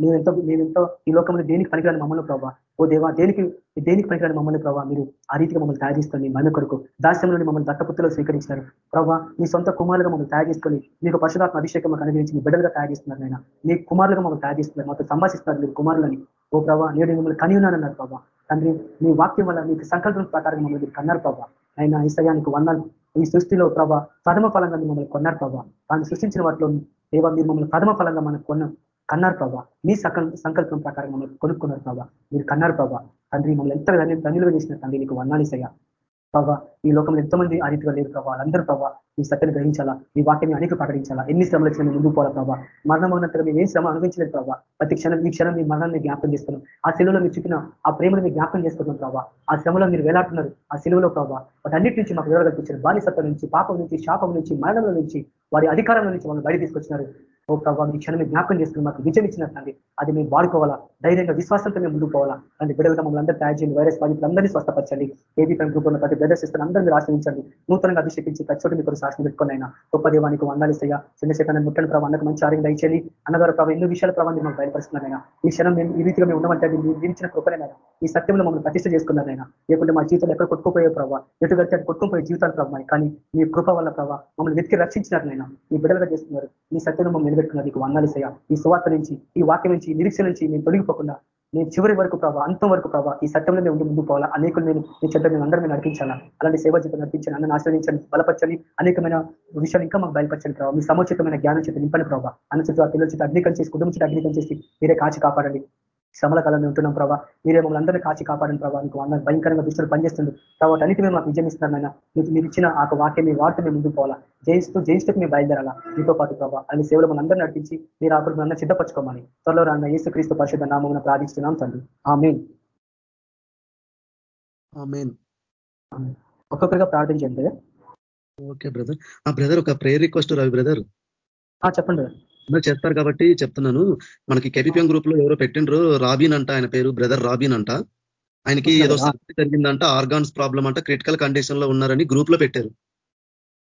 మేమెంతో మేమెంతో ఈ లోకంలో దేనికి పనికిరాని మమ్మల్ని ప్రభావ ఓ దేవా దేనికి దేనికి పనికిరాని మమ్మల్ని ప్రభావ మీరు ఆ రీతిగా మమ్మల్ని తయారు చేసుకొని మన కొరకు. దాస్యంలోని మమ్మల్ని దత్తపుత్రలో స్వీకరించినారు. ప్రభావ నీ సొంత కుమారులుగా మమ్మల్ని తయారు చేసుకొని నీకు పశురాత్మ అభిషేకం మాకు అనుగ్రహించి నీ బిడ్డలుగా తయారు చేస్తున్నారు ఆయన నీ కుమారులుగా మమ్మల్ని తయారు చేస్తున్నారు మాతో సంభాషిస్తున్నారు మీరు కుమారులని. ఓ ప్రభా నేను మిమ్మల్ని కని ఉన్నానన్నారు ప్రభా. తండ్రి మీ వాక్యం వల్ల మీకు సంకల్పం ప్రకారం మమ్మల్ని మీరు కన్నారు ప్రభా. ఆయన ఈసయానికి వందాలు ఈ సృష్టిలో ప్రభా ప్రథమ ఫలంగా మమ్మల్ని కొన్నారు ప్రభా. తాను సృష్టించిన వాటిలో దేవా మీరు మమ్మల్ని ప్రథమ ఫలంగా మనకు కొన్న కన్నారు ప్రభా. మీ సంకల్పం ప్రకారం మమ్మల్ని కొనుక్కున్నారు ప్రభా. మీరు కన్నారు ప్రభా. తండ్రి మమ్మల్ని ఎంత ధన్యులుగా చేసిన తండ్రి నీకు వర్ణాలిసయ్యా ప్రభా ఈ లోకంలో ఎంతమంది ఆ రీతిగా లేరు ప్రభావ వాళ్ళందరూ ప్రభావ ఈ సత్యను గ్రహించాలా? ఈ వాక్యాన్ని అనేక ప్రకటించాలా? ఎన్ని శ్రమలు వచ్చినా ముందుకు పోవాలా ప్రభావ మరణం అన్నంతగా మేము ఏ శ్రమ అనుభవించలేదు ప్రభావ ప్రతి క్షణం ఈ క్షణం మీ మరణాన్ని జ్ఞాపం చేస్తున్నాం. ఆ శిలువలో మీరు చూపిన ఆ ప్రేమను మీరు జ్ఞాపకం చేసుకున్నాం ప్రభావ ఆ శ్రమలో మీరు వేలాడుతున్నారు. ఆ సెలవులో ప్రభావ వాటి అన్నిటి నుంచి మాకు వివరాలు కల్పించారు. బానిసత్వం నుంచి పాపం నుంచి శాపం నుంచి మరణంలో నుంచి వారి అధికారం నుంచి వాళ్ళు బయట తీసుకొచ్చినారు. ఓ ప్రభావ మీ క్షణమే జ్ఞాపకం చేసుకుని మాకు విజయం ఇచ్చినట్టు అది మేము వాడుకోవాలా? ధైర్యంగా విశ్వాసంతో మేము ముందుకు పోవాలా? అంటే బిడ్డలుగా మమ్మల్ని అందరూ తయారు చేయండి. వైరస్ బాధితులు అందరినీ స్వస్థపరచండి. ఏబీ పైన గ్రూపులో ప్రతి బ్రదర్స్ ఇస్తాను అందరినీ ఆశ్రయించండి. నూతనంగా అభిషేకించి ప్రతి మీకు శాసనం పెట్టుకుని అయినా గొప్ప దేవానికి వందాలిసయ్యా చంద్రశేఖర్ ముట్టని ప్రభావ అన్నకు మంచి ఆరోగ్యం దయచేయండి. అన్నగారు ప్రభావ ఎన్నో విషయాల ప్రభావం మేము బయలుపరుస్తున్నారైనా ఈ క్షణం మేము ఈ రీతిగా మేము ఉండమంటే మీరు విధించిన కృపనైనా ఈ సత్యంలో మమ్మల్ని ప్రతిష్ట చేసుకున్నారైనా లేకుంటే మా జీవితంలో ఎక్కడ కొట్టుకుపోయే ప్రభావ ఎటు వెళ్తే అది కొట్టుకుపోయే జీవితాలు ప్రభావ కానీ మీ కృప వల్ల ప్రభావ మమ్మల్ని వెతికి రక్షించినారనైనా మీ బిడ్డలుగా చేస్తున్నారు. మీ సత్యంలో మమ్మల్ని నిలబెట్టుకున్నారు నీకు వందాలిసయ్యా ఈ సువార్త నుంచి ఈ వాక్యం నుంచి నిరీక్ష నుంచి నేను తొలగిపోకుండా నేను చివరి వరకు ప్రభావ అంతం వరకు ప్రభావ ఈ సత్యంలో మేము ముందు పోవాలా? అనేకులు నేను నీ చెంత నేను అందరూ నేను నడిపించాలా? అలాంటి సేవ జీతం నడిపించాను అన్న ఆశ్రయించండి బలపరచని అనేకమైన విషయాలు ఇంకా మాకు బయలుపరచండి ప్రభావ మీ సముచితమైన జ్ఞానం చేత నింపని ప్రభావ అన్న చుట్టూ ఆ పిల్లల చుట్టూ అగ్నికం చేసి కుటుంబం చుట్టూ అగ్నికం చేసి మీరే కాచి కాపాడండి. శ్రమల కాలంలో ఉంటున్నాం ప్రభావ మీరే మమ్మల్ని అందరినీ కాచి కాపాడని ప్రభావ మీకు వంద భయంకరంగా దుష్టులు పనిచేస్తుంది ప్రభావ అన్నిటి మేము మాకు విజయం ఇస్తున్నారైనా మీకు మీరు ఇచ్చిన ఆ వాక్యం మీ వార్త మేము ముందుకు పోవాలా? జయిస్తూ జయిస్తూ మేము బయలుదేరాలా? మీతో పాటు ప్రభావ అన్ని సేవలు మన అందరూ నడిపించి మీరు అప్పుడు అందరూ సిద్ధపరచుకోమని త్వరలో రాన్న యేసు క్రీస్తు పరిషత్ నామం ప్రార్థిస్తున్నాం తండ్రి. ఆ మెయిన్ ఒక్కొక్కరిగా ప్రార్థించండి ఓకే బ్రదర్. ఆ బ్రదర్ ఒక ప్రేయర్ రిక్వెస్ట్ రవి బ్రదర్. చెప్పండి చేస్తారు కాబట్టి చెప్తున్నాను. మనకి కెపిపిఎం గ్రూప్లో ఎవరో పెట్టిండ్రు? రాబిన్ అంట ఆయన పేరు బ్రదర్ రాబిన్ అంట. ఆయనకి ఏదో సర్జరీ జరిగిందంట ఆర్గాన్స్ ప్రాబ్లం అంట క్రిటికల్ కండిషన్లో ఉన్నారని గ్రూప్లో పెట్టారు.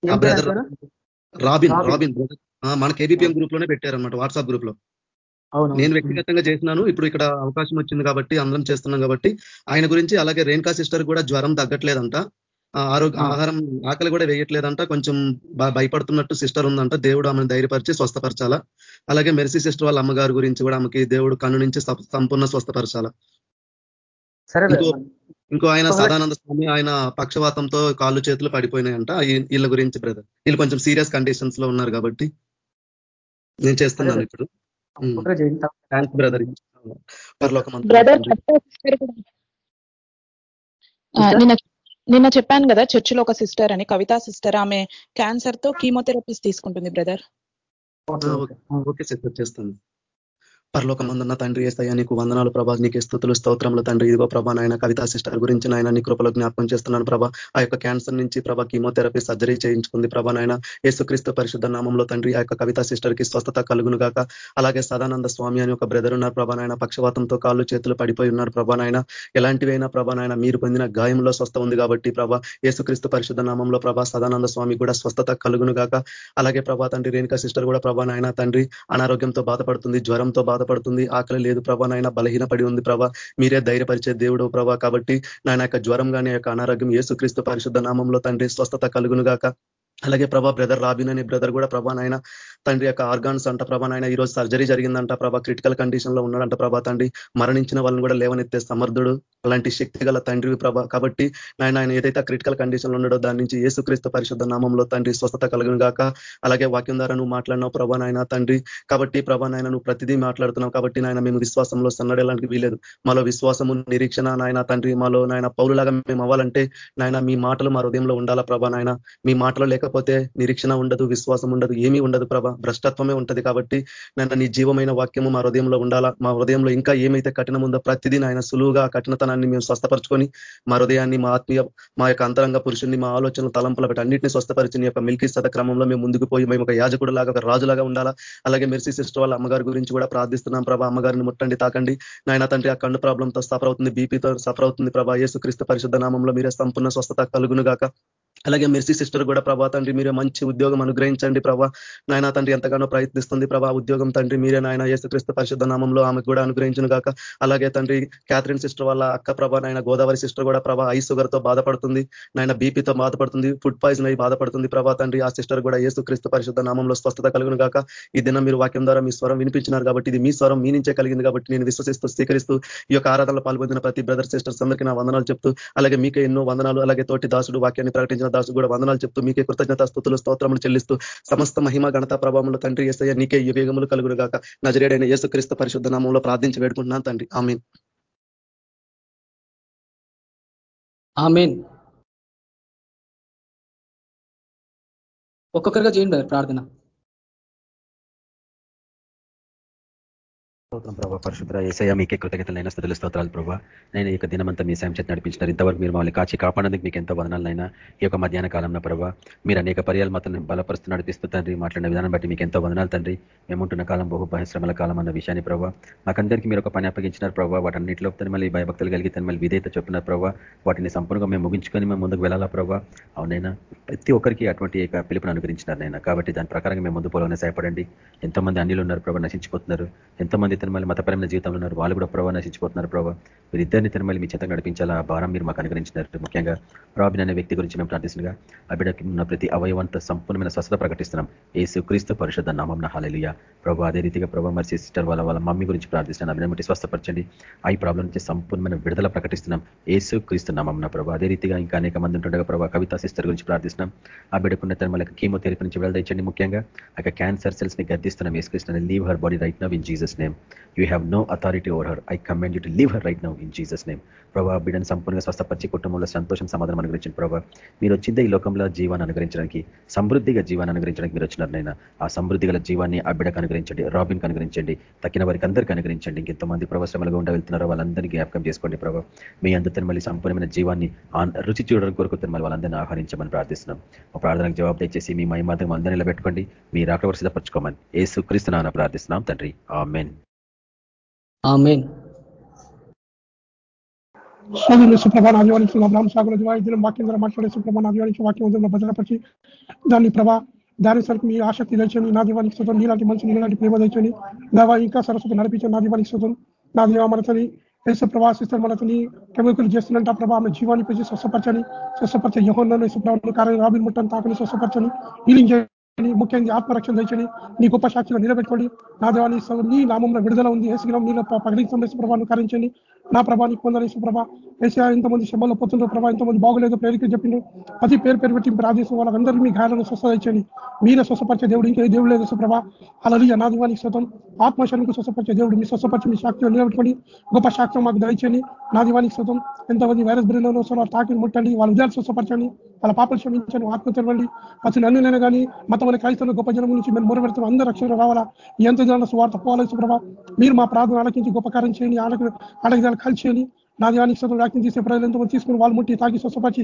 ఆ బ్రదర్ రాబిన్ రాబిన్. మన కేబిపిఎం గ్రూప్లోనే పెట్టారు అనమాట వాట్సాప్ గ్రూప్లో నేను వ్యక్తిగతంగా చేసినాను ఇప్పుడు ఇక్కడ అవకాశం వచ్చింది కాబట్టి అందరం చేస్తున్నాం కాబట్టి ఆయన గురించి అలాగే రేణుకా సిస్టర్ కూడా జ్వరం తగ్గట్లేదంట. ఆరోగ్య. ఆహారం ఆకలి కూడా వేయట్లేదంట. కొంచెం భయపడుతున్నట్టు సిస్టర్ ఉందంట. దేవుడు ఆమెను ధైర్యపరిచి స్వస్థపరచాలా? అలాగే మెర్సీ సిస్టర్ వాళ్ళ అమ్మగారి గురించి కూడా ఆమెకి దేవుడు కన్ను నుంచి సంపూర్ణ స్వస్థపరచాలా? సరే ఇంకో ఆయన సదానంద స్వామి ఆయన పక్షవాతంతో కాళ్ళు చేతులు పడిపోయినాయంట. ఈ- వీళ్ళ గురించి బ్రదర్. వీళ్ళు కొంచెం సీరియస్ కండిషన్స్లో ఉన్నారు కాబట్టి నేను చేస్తున్నాను ఇప్పుడు. బ్రదర్. నిన్న చెప్పాను కదా చర్చిలో ఒక సిస్టర్ అని కవితా సిస్టర్ ఆమె క్యాన్సర్తో కీమోథెరపీస్ తీసుకుంటుంది బ్రదర్ ఓకే, చేస్తాను. పరలోకమందున్న తండ్రి ఏసయ్య నీకు వందనాలు ప్రభా. నీకు స్థుతులు స్తోత్రంలో తండ్రి. ఇదిగో ప్రభా నాయన కవితా సిస్టర్ గురించి నాయన నీ కృపలో జ్ఞాపకం చేస్తున్నాను ప్రభా. ఆ యొక్క క్యాన్సర్ నుంచి ప్రభా కీమోథెరపీ సర్జరీ చేయించుకుంది ప్రభా నాయన. యేసుక్రీస్తు పరిశుద్ధ నామంలో తండ్రి ఆ యొక్క కవితా సిస్టర్కి స్వస్థత కలుగును గాక. అలాగే సదానంద స్వామి అని ఒక బ్రదర్ ఉన్నారు ప్రభా నాయన. పక్షవాతంతో కాళ్ళు చేతులు పడిపోయి ఉన్నారు ప్రభా నాయన. ఎలాంటివైనా ప్రభా నాయన మీరు పొందిన గాయంలో స్వస్థ ఉంది కాబట్టి ప్రభా యేసుక్రీస్తు పరిశుద్ధ నామంలో ప్రభా సదానంద స్వామి కూడా స్వస్థత కలుగును గాక. అలాగే ప్రభా తండ్రి రేణుకా సిస్టర్ కూడా ప్రభా నాయన తండ్రి అనారోగ్యంతో బాధపడుతుంది జ్వరంతో బాధ బాధపడుతుంది. ఆకలి లేదు ప్రభా నాయన బలహీన పడి ఉంది ప్రభా. మీరే ధైర్యపరిచే దేవుడు ప్రభా. కాబట్టి నాయన యొక్క జ్వరం కానీ యొక్క అనారోగ్యం ఏసుక్రీస్తు పరిశుద్ధ నామంలో తండ్రి స్వస్థత కలుగును గాక. అలాగే ప్రభా బ్రదర్ రాబిన్ అనే బ్రదర్ కూడా ప్రభా నాయన తండ్రి యొక్క ఆర్గాన్స్ అంట ప్రభా నాయన ఈ రోజు సర్జరీ జరిగిందంట ప్రభా క్రిటికల్ కండిషన్లో ఉన్నాడంట ప్రభా తండ్రి. మరణించిన వాళ్ళని కూడా లేవనెత్తే సమర్థుడు అలాంటి శక్తి గల తండ్రి ప్రభా. కాబట్టి నాయన ఆయన ఏదైతే క్రిటికల్ కండిషన్లో ఉన్నాడో దాని నుంచి ఏసుక్రీస్తు పరిశుద్ధ నామంలో తండ్రి స్వస్థత కలుగును గాక. అలాగే వాక్యం ద్వారా నువ్వు మాట్లాడినావు ప్రభా నాయన తండ్రి. కాబట్టి ప్రభా నాయన నువ్వు ప్రతిదీ మాట్లాడుతున్నావు కాబట్టి నాయన మేము విశ్వాసంలో సన్నడేలాంటి వీలేదు మాలో విశ్వాసము నిరీక్షణ నాయన తండ్రి మాలో నాయన పౌరులాగా మేము అవ్వాలంటే నాయన మీ మాటలు మా హృదయంలో ఉండాలా ప్రభా నాయన? మీ మాటలు లేక లేకపోతే నిరీక్షణ ఉండదు విశ్వాసం ఉండదు ఏమీ ఉండదు ప్రభా. భ్రష్టత్వమే ఉంటది కాబట్టి నాయన నీ జీవమైన వాక్యము మా హృదయంలో ఉండాలా? మా హృదయంలో ఇంకా ఏమైతే కఠినం ఉందో ప్రతిదీ నాయన సులువుగా ఆ కఠినతనాన్ని మేము స్వస్థపరచుకొని మా హృదయాన్ని మా ఆత్మీయ మా యొక్క అంతరంగ పురుషుని మా ఆలోచనలు తలంపుల పెట్టి అన్నింటినీ స్వస్థపరిచి యొక్క మిల్కీ సత క్రమంలో మేము ముందుకు పోయి మేము ఒక యాజకుడు లాగా ఒక రాజులాగా ఉండాలా? అలాగే మెర్సీ సిస్టర్ వాళ్ళ అమ్మగారి గురించి కూడా ప్రార్థిస్తున్నాం ప్రభా. అమ్మగారిని ముట్టండి తాకండి. నాయన తండ్రి ఆ కన్ను ప్రాబ్లంతో సఫర్ అవుతుంది బీపీతో సఫర్ అవుతుంది ప్రభా. యేసు క్రీస్తు పరిశుద్ధ నామంలో మీరే సంపూర్ణ స్వస్థత కలుగును గాక. అలాగే మెర్సీ సిస్టర్ కూడా ప్రభా తండ్రి మీరే మంచి ఉద్యోగం అనుగ్రహించండి ప్రభా. నాయన తండ్రి ఎంతగానో ప్రయత్నిస్తుంది ప్రభా. ఉద్యోగం తండ్రి మీరే నాయన యేసుక్రీస్తు పరిశుద్ధ నామంలో ఆమెకు కూడా అనుగ్రహించను కాక అలాగే తండ్రి క్యాథరిన్ సిస్టర్ వాళ్ళ అక్క ప్రభా నాయన గోదావరి సిస్టర్ కూడా ప్రభా ఐ షుగర్తో బాధపడుతుంది. నాయన బీపీతో బాధపడుతుంది. ఫుడ్ పాయిజన్ అయి బాధపడుతుంది ప్రభా తండ్రి. ఆ సిస్టర్ కూడా యేసుక్రీస్తు పరిశుద్ధ నామంలో స్వస్థత కలుగును కాక ఈ దినం మీరు వాక్యం ద్వారా మీ స్వరం వినిపించినారు కాబట్టి ఇది మీ స్వరం మీ నుంచే కలిగింది కాబట్టి నేను విశ్వసిస్తూ స్వీకరిస్తూ ఈ యొక్క ఆరాధనలో పాల్పొందిన ప్రతి బ్రదర్ సిస్టర్స్ అందరికీ నా వందనాలు చెప్తూ అలాగే మీకు ఎన్నో వందనాలు అలాగే తోటి దాసుడు వాక్యాన్ని ప్రకటించిన దాసు కూడా వందనాలు చెప్తూ మీకే కృతజ్ఞత స్థుతులు స్తోత్రములు చెల్లిస్తూ సమస్త మహిమ ఘనత ప్రభావంలో తండ్రి ఏసయ్య నీకే యువేగములు కలుగురు గాక. నజరేడైన యేసుక్రీస్తు పరిశుద్ధ నామంలో ప్రార్థించి వేడుకుంటున్నాను తండ్రి. ఆమె ఆమెన్. ఒక్కొక్కరిగా చేయండి ప్రార్థన. స్తోత్రం ప్రభావ పరిశుద్ర ఏసయ మీకే కృతజ్ఞతలైన స్థుతుల స్తోత్రాలు ప్రభావ నేను ఈ యొక్క దినమంతా మీ సాయం చేతి నడిపించినారు. ఇంతవరకు మీరు మమ్మల్ని కాచి కాపాడేందుకు మీకు ఎంతో వదనాలైనా ఈ యొక్క మధ్యాహ్న కాలంలో ప్రభావ మీరు అనేక పర్యాలు మాత్రం బలపరుస్తూ నడిపిస్తూ తండ్రి మాట్లాడిన విధానం బట్టి మీకు ఎంతో వదనాలు తండ్రి. మేముంటున్న కాలం బహు బహిశ్రమల కాలం అన్న విషయాన్ని ప్రభావ మాకందరికీ మీరు ఒక పని అప్పగించినారు ప్రభావ వాటన్నింటిలో తను మళ్ళీ భయభక్తులు కలిగి తను మళ్ళీ విధేయత చెప్పినారు ప్రభావ వాటిని సంపూర్ణంగా మేము ముగించుకొని మేము ముందుకు వెళ్ళాలా ప్రభావ అవునైనా ప్రతి ఒక్కరికి అటువంటి యొక్క పిలుపును అనుగ్రహించినారు నైనా. కాబట్టి దాని ప్రకారంగా మేము ముందు పోలవనే సహాయపడండి. ఎంతోమంది అన్నిలు ఉన్నారు ప్రభావ నశించిపోతున్నారు. ఎంతోమంది తిరుమల మతపరమైన జీవితంలో ఉన్నారు. వాళ్ళు కూడా ప్రభావ నశించిపోతున్నారు ప్రభావ. మీరు ఇద్దరిని తిరుమల మీ చేత నడిపించాలా? ఆ భారం మీరు మాకు అనుగ్రహించినారు. ముఖ్యంగా రాబిన్ అనే వ్యక్తి గురించి మేము ప్రార్థిస్తుండగా ఆ బిడ్డకి ఉన్న ప్రతి అవయవంతో సంపూర్ణమైన స్వస్థత ప్రకటిస్తున్నాం. ఏసు క్రీస్తు పరిషత్ నామం హాలలియ ప్రభావ అదే రీతిగా ప్రభావ మరి సిస్టర్ వాళ్ళ వాళ్ళ మమ్మీ గురించి ప్రార్థిస్తున్నాం అభిన బట్టి స్వస్థపరచండి. ఆ ప్రాబ్లం నుంచి సంపూర్ణమైన విడుదల ప్రకటిస్తున్నాం. ఏసు క్రీస్తు నామం ప్రభావ అదే రీతిగా ఇంకా అనేక మంది ఉంటుండగా ప్రభావ కవితా సిస్టర్ గురించి ప్రార్థిస్తున్నాం. ఆ బిడ్డకున్న తిరుమలకి కీమోథెరపీ నుంచి విడుదల ఇచ్చండి ముఖ్యంగా ఆ క్యాన్సర్ సెల్స్ని గర్దిస్తున్నాం Yesukrishna leave her body right now in Jesus name you have no authority over her I command you to leave her right now in Jesus name ప్రభావ బిడ్డను సంపూర్ణంగా స్వస్థపరిచి కుటుంబంలో సంతోషం సమాధానం అనుగ్రహించిన ప్రభా. మీరు వచ్చిందే ఈ లోకంలో జీవాన్ని అనుగ్రహించడానికి సమృద్ధిగా జీవాన్ని అనుగ్రహించడానికి మీరు వచ్చినారు నైనా ఆ సమృద్ధి గల జీవాన్ని ఆ బిడ్డకు అనుగ్రహించండి రాబిన్కి అనుగ్రహించండి తక్కిన వారికి అందరికీ అనుగ్రహించండి. ఇంకెంతమంది ప్రవశ్రమలుగా ఉండ వెళ్తున్నారో వాళ్ళందరినీ జ్ఞాపకం చేసుకోండి ప్రభా. మీ అందరితో మళ్ళీ సంపూర్ణమైన జీవాన్ని రుచి చూడడం కొరకు మళ్ళీ వాళ్ళందరినీ ఆహ్వానించమని ప్రార్థిస్తున్నాం. ఆ ప్రార్థనకు జవాబు దయచేసి మీ మహిమార్థం అందరినీ నిలబెట్టుకోండి. మీ రాకడ సిద్ధపరచుకోమని ఏసు క్రీస్తునాన ప్రార్థిస్తున్నాం తండ్రి. ఆ ఆమెన్. సోదరులు సుప్రభ ఆదివారించి అబ్రాహం సాగుల ద్వారా వాక్యం ద్వారా మాట్లాడే సుప్రభ ఆదివారించి వాక్యం ఉదయంలో భద్రపరిచి దాన్ని ప్రభా దాని సరికి మీ ఆసక్తి తెచ్చండి నా దీవానికి స్థుతం నీలాంటి మంచి నీలాంటి ప్రేమ తెచ్చండి దావా ఇంకా సరస్వతి నడిపించండి నా దీవానికి స్థుతం నా దీవా మనతని ప్రభా ప్రవాసిస్తారు మనతని కెమికల్ చేస్తున్నంట ప్రభా ఆమె జీవాన్ని పెంచి స్వస్థపరచని స్వస్థపరచ యోహన్ కార్యం రాబిన్ ముట్టని తాకని స్వస్థపరచని హీలింగ్ చేయండి. ముఖ్యంగా ఆత్మరక్షణ తెచ్చండి నీ గొప్ప సాక్షిగా నిలబెట్టుకోండి. నా దేవాన్ని నీ నామంలో విడుదల ఉంది. ఏసుగ్రం నీలో ప్రకటించడం ప్రభావం కరించండి నా ప్రభాని పొందని ప్రభ. ఏసా ఇంతమంది శబ్బంలో పోతుండ్రు ప్రభా ఇంతమంది బాగులేదు ప్రేరిక చెప్పిండు ప్రతి పేరు పేరు పెట్టి ప్రార్థిస్తున్న వాళ్ళందరూ మీ గాయాలను స్వస్థ ఇచ్చండి మీరే స్వస్థపరిచే దేవుడు ఇంకా దేవుడు లేదు సుప్రభ అలా నా దివానికి స్వతం ఆత్మశానికి స్వస్థపరిచే దేవుడు మీ స్వస్థపరిచి మీ శాక్తి నిలబెట్టుకోండి గొప్ప శాక్తం మాకు దయచేయండి నా దివానికి స్వతం ఎంతమంది వైరస్ బిర్యాలో తాకిని ముట్టండి వాళ్ళ ఉదయాలు స్వస్థపరచండి వాళ్ళ పాపలు క్షమించండి ఆత్మ తెరవండి అసలు అన్ని కానీ మతమైన క్రైస్తవులు గొప్ప జనం నుంచి మేము మొరబెడుతున్న అందరూ రక్షణ రావాలా ఎంత జనాల స్వార్థ పోవాలి సుప్రభ మీరు మా ప్రార్థన ఆలకించి గొప్ప కార్యం చేయండి ఆలకి ఆలకి కలిసేయండి నా ధ్యానికి సొంతం వ్యాఖ్యం చేసే ప్రజలు ఎంతమంది తీసుకుని వాళ్ళు ముట్టి తాకి స్వస్థపరిచి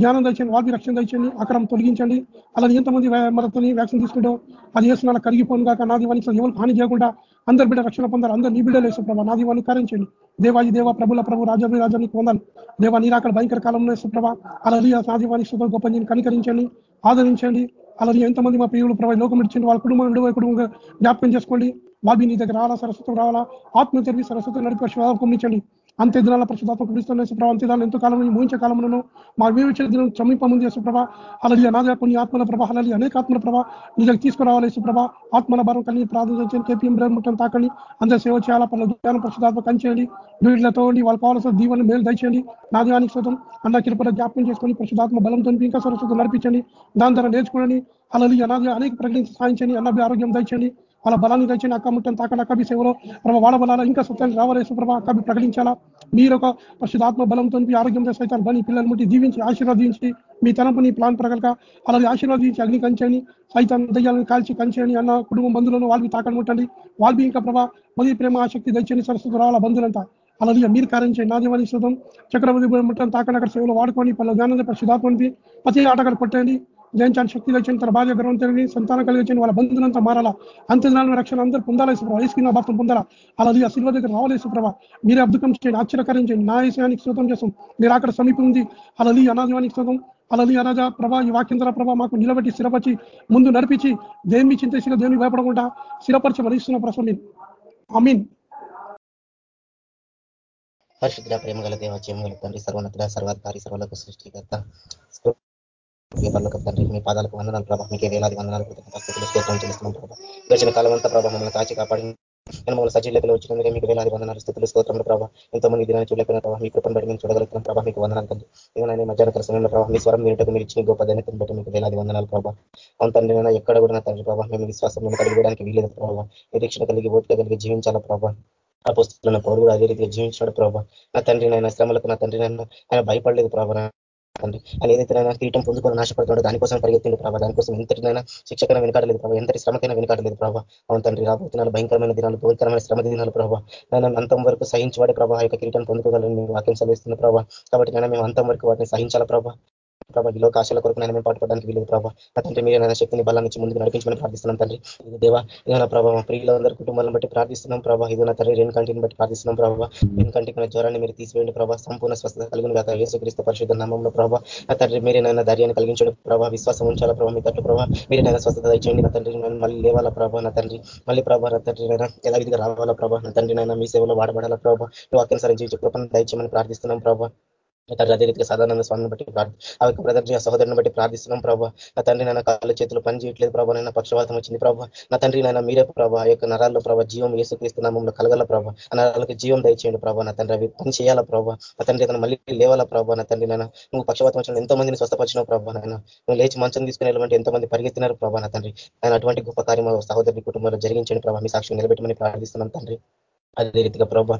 జ్ఞానం దండి వాళ్ళకి రక్షణ దండి అక్రమం తొలగించండి. అలాగే ఎంతమంది మరతని వ్యాక్సిన్ తీసుకుంటూ అది వేసిన కరిగిపోను కాక నా దీవానికి ఎవరు హాని చేయకుండా అందరి బిడ్డ రక్షణ పొందారు అందరు నీ బిడ్డలు వేసుప్రభ నా దీవాన్ని కరించండి. దేవాజీ దేవ ప్రభుల ప్రభు రాజాభి రాజానికి పొందాలి దేవా నీరు అక్కడ భయంకర కాలంలో వేసుప్రభ అలా నా దీవానికి శుభ్ర గొప్ప నేను కనికరించండి ఆదరించండి. అలాగే ఎంతమంది మా ప్రియులు ప్రభావ లోకం ఇచ్చింది వాళ్ళ కుటుంబం రెండవ కుటుంబంగా జ్ఞాపకం చేసుకోండి. బాబీ నీ దగ్గర రావాలా సరస్వతం రావాలా ఆత్మ తెలివి సరస్వతం నడిపి కుమ్మించండి అంత్య దినాల పరిశుధాత్మ కురిస్తున్న సుప్రభ అంత్య దినాలు ఎంతో కాలం ముగించే కాలంలో మా వీవించే దినం సమీప ముందు సుప్రభ అలాగే అనాథ కొన్ని ఆత్మల ప్రభ అలాగే అనేక ఆత్మల ప్రభ నిజంగా తీసుకురావాలి సుప్రభ ఆత్మల భారం కలిగి ప్రార్థన కేపీఎం బ్రహ్మటం తాకండి. అందరూ సేవ చేయాలా? పనులు జ్ఞానం పరిశుధాత్మ కంచేయండి వీళ్ళతో వాళ్ళు కావాల్సిన దీవెన మేలు దయచేయండి. నా దివానికి శోతం అన్న కిరుపడ జ్ఞాపకం చేసుకొని పరిశుధాత్మ బలంతో ఇంకా సరస్వతం నడిపించండి. దాని ద్వారా నేర్చుకోండి. అలాగే అనాథ అనేక ప్రకటించి సాధించండి. అన్నభి ఆరోగ్యం దయచండి వాళ్ళ బలాన్ని తెచ్చిన అక్క ముట్టని తాకండి. అక్కబి సేవలో ప్రభావ వాళ్ళ బలాల ఇంకా సత్యాన్ని రావాలేసు ప్రభావ అక్క ప్రకటించాలా? మీరు ఒక పరిశుధాత్మ బలంతో ఆరోగ్యం సైతం బని పిల్లలు ముట్టి దీవించి ఆశీర్వదించి మీ తనపు నీ ప్లాన్ ప్రకారంగా అలాగే ఆశీర్వదించి అగ్ని కంచని సైతం దయ్యాలను కాల్చి కంచని అన్న కుటుంబం బంధువులను వాళ్ళకి తాకని ముట్టండి. వాళ్ళు ఇంకా ప్రభావ మది ప్రేమ ఆసక్తి దయచని సరస్వతి రావాల బంధువులంతా. అలాగే మీరు కార్యం చేయండి. నాదేమని శుతం చక్రవర్తి ముట్టని తాకండి. అక్కడ సేవలు వాడుకొని పలు జ్ఞానం పరిశుధాత్మని ప్రతి ఆట అక్కడ కొట్టండి. జయించాలని శక్తి వచ్చిన తన భార్య గర్వం తెలియని సంతానం కలిగించిన వాళ్ళ బంధువులంతా మారాలా? అంత్యదినాల రక్షణ అందరూ పొందాలి సుప్రభ ఐస్కిన భక్తం పొందాలా? అలాది ఆ శిల్వ దగ్గర రావాలి సుప్రభ మీరే అద్భుతం చేయండి ఆశ్చర్యకార్యం చేయండి. నా విషయానికి శోతం చేస్తాం. మీరు అక్కడ సమీపం ఉంది. అలాది అనాదివానికి శోతం అలాది అనాజ ప్రభా ఈ వాక్యంధ్ర ప్రభా మాకు నిలబెట్టి స్థిరపరిచి ముందు నడిపించి దేన్ని చింతేసిన దేవుని భయపడకుండా స్థిరపరిచి మరిస్తున్న ప్రశ్న అమీన్ పరిశుద్ధ ప్రేమ గల దేవ జీవగల తండ్రి సర్వనతుల సర్వాధికారి సర్వలకు సృష్టికర్త. తండ్రి మీ పాదాలకు వందనాలు ప్రభావ మీకే వేలాది వందనాలు కృతజ్ఞతలు స్తోత్రం చేస్తున్నాం ప్రభావ గడిచిన కాలం అంతా ప్రభావ మమ్మల్ని కాచి కాపాడి నేను మమ్మల్ని సజీలకులు వచ్చినందుకే మీకు వేలాది వందనాలు స్థితులు స్తోత్రంలో ప్రభావ ఎంతో మంది దినాన్ని చూడలేకపోయిన ప్రభావ మీ కృపను బట్టి మేము చూడగలుగుతున్నాం ప్రభావ మీకు వందనాలు తండ్రి. ఏమైనా మధ్యాహ్న సమయంలో ప్రభావ మీ స్వరం మీరుటకు మీరు ఇచ్చిన గొప్ప ధన్యతను బట్టి మీకు వేలాది వందనాలు ప్రభావ అవును తండ్రి నేను ఎక్కడ కూడా నా తండ్రి ప్రభావ మేము విశ్వాసం మేము కలిగడానికి వీలేదు ప్రభావ నిరీక్షణ కలిగి ఓపిక కలిగి జీవించాల ప్రభావ ఆ పుస్తకాలను పౌరుడు అదే రీతిగా జీవించాడు ప్రభావ నా తండ్రి నాయన శ్రమలకు నా తండ్రి నన్ను ఆయన భయపడలేదు ప్రభావ తండ్రి ఆయన ఏదైతే కిరీటం పొందుకొని నాశపడతాడో దానికోసం పరిగెత్తిండు ప్రభావ దానికోసం ఎంతటినైనా శిక్షకైనా వెనకాడలేదు ప్రభావ ఎంతటి శ్రమకైనా వెనకాడలేదు ప్రభావ అవును తండ్రి రాబోతున్నాను భయంకరమైన దినాలు భయంకరమైన శ్రమ దినాలు ప్రభావ నేను అంతం వరకు సహించబడే ప్రభావ యొక్క కిరీటం పొందుకోగలని మేము వాక్యం చదివిస్తున్న ప్రభావ కాబట్టి నేను మేము అంతం వరకు వాటిని సహించాల ప్రభావ ప్రభావ ఈ లోక ఆశల కొరకు నేను మేము పాటుపడడానికి వీలు ప్రభావ నా తండ్రి మీరే నా శక్తిని బలాన్ని నుంచి ముందుకు నడిపించమని ప్రార్థిస్తున్నాం తండ్రి. ఇది దేవ ఇదో ప్రభావ ప్రియులందరూ కుటుంబాలను బట్టి ప్రార్థిస్తున్నాం ప్రభావ ఇదో నా తండ్రి రెండు కంటిని బట్టి ప్రార్థిస్తున్నాం ప్రభావ రెండు కంటికి నా జ్వరాన్ని మీరు తీసివేయండి ప్రభావ సంపూర్ణ స్వస్థత కలిగిన కాక యేసుక్రీస్తు పరిశుద్ధ నామంలో ప్రభావ నా తండ్రి మీరే నైనా ధైర్యాన్ని కలిగించడం ప్రభావ విశ్వాసం ఉంచాలా ప్రభావ మీ తట్టు ప్రభావ మీరే నాయన స్వస్థత దయచేయండి. నా తండ్రి నన్ను మళ్ళీ లేవాలా ప్రభావ నా తండ్రి మళ్ళీ ప్రభావ నా తండ్రి నైనా ఎలా విధిగా రావాలా ప్రభావ నా తండ్రి నైనా మీ సేవలో వాడబడాలా ప్రభావ నువ్వు అక్కడి సరే జీవించే కృపను దయచేయమని ప్రార్థిస్తున్నాం ప్రభావ తండ్రి అదే రీతిగా సాధారణ స్వామిని బట్టి ఆ యొక్క ప్రదర్శన సహోదరుని బట్టి ప్రార్థిస్తున్నాం ప్రభావ నా తండ్రి నాయన కాళ్ళ చేతులు పని చేయట్లేదు ప్రభావ నైనా పక్షవాతం వచ్చింది ప్రభావ నా తండ్రి నాయన మీరే ప్రభావ ఆ యొక్క నరాల్లో ప్రభావ జీవం ఏసుక్రీస్తు నామంలో కలగల ప్రభావ ఆ నరాలకు జీవం దయచేయండి ప్రభావ నా తండ్రి అవి పని చేయాలా ప్రభావ నా తండ్రి అతను మళ్ళీ లేవాలా ప్రభావ నా తండ్రి నాయన నువ్వు పక్షవాతం వచ్చిన ఎంతో మందిని స్వస్థపరిచినావు ప్రభావ నాయన నువ్వు లేచి మంచం తీసుకుని వెళ్ళమంటే ఎంతో మంది పరిగెత్తినారు ప్రభావ నా తండ్రి ఆయన అటువంటి గొప్ప కార్యం సహోదరి కుటుంబంలో జరిగించండి ప్రభావ మీ సాక్షి నిలబెట్టమని ప్రార్థిస్తున్నాం తండ్రి. అదే రీతిగా ప్రభావ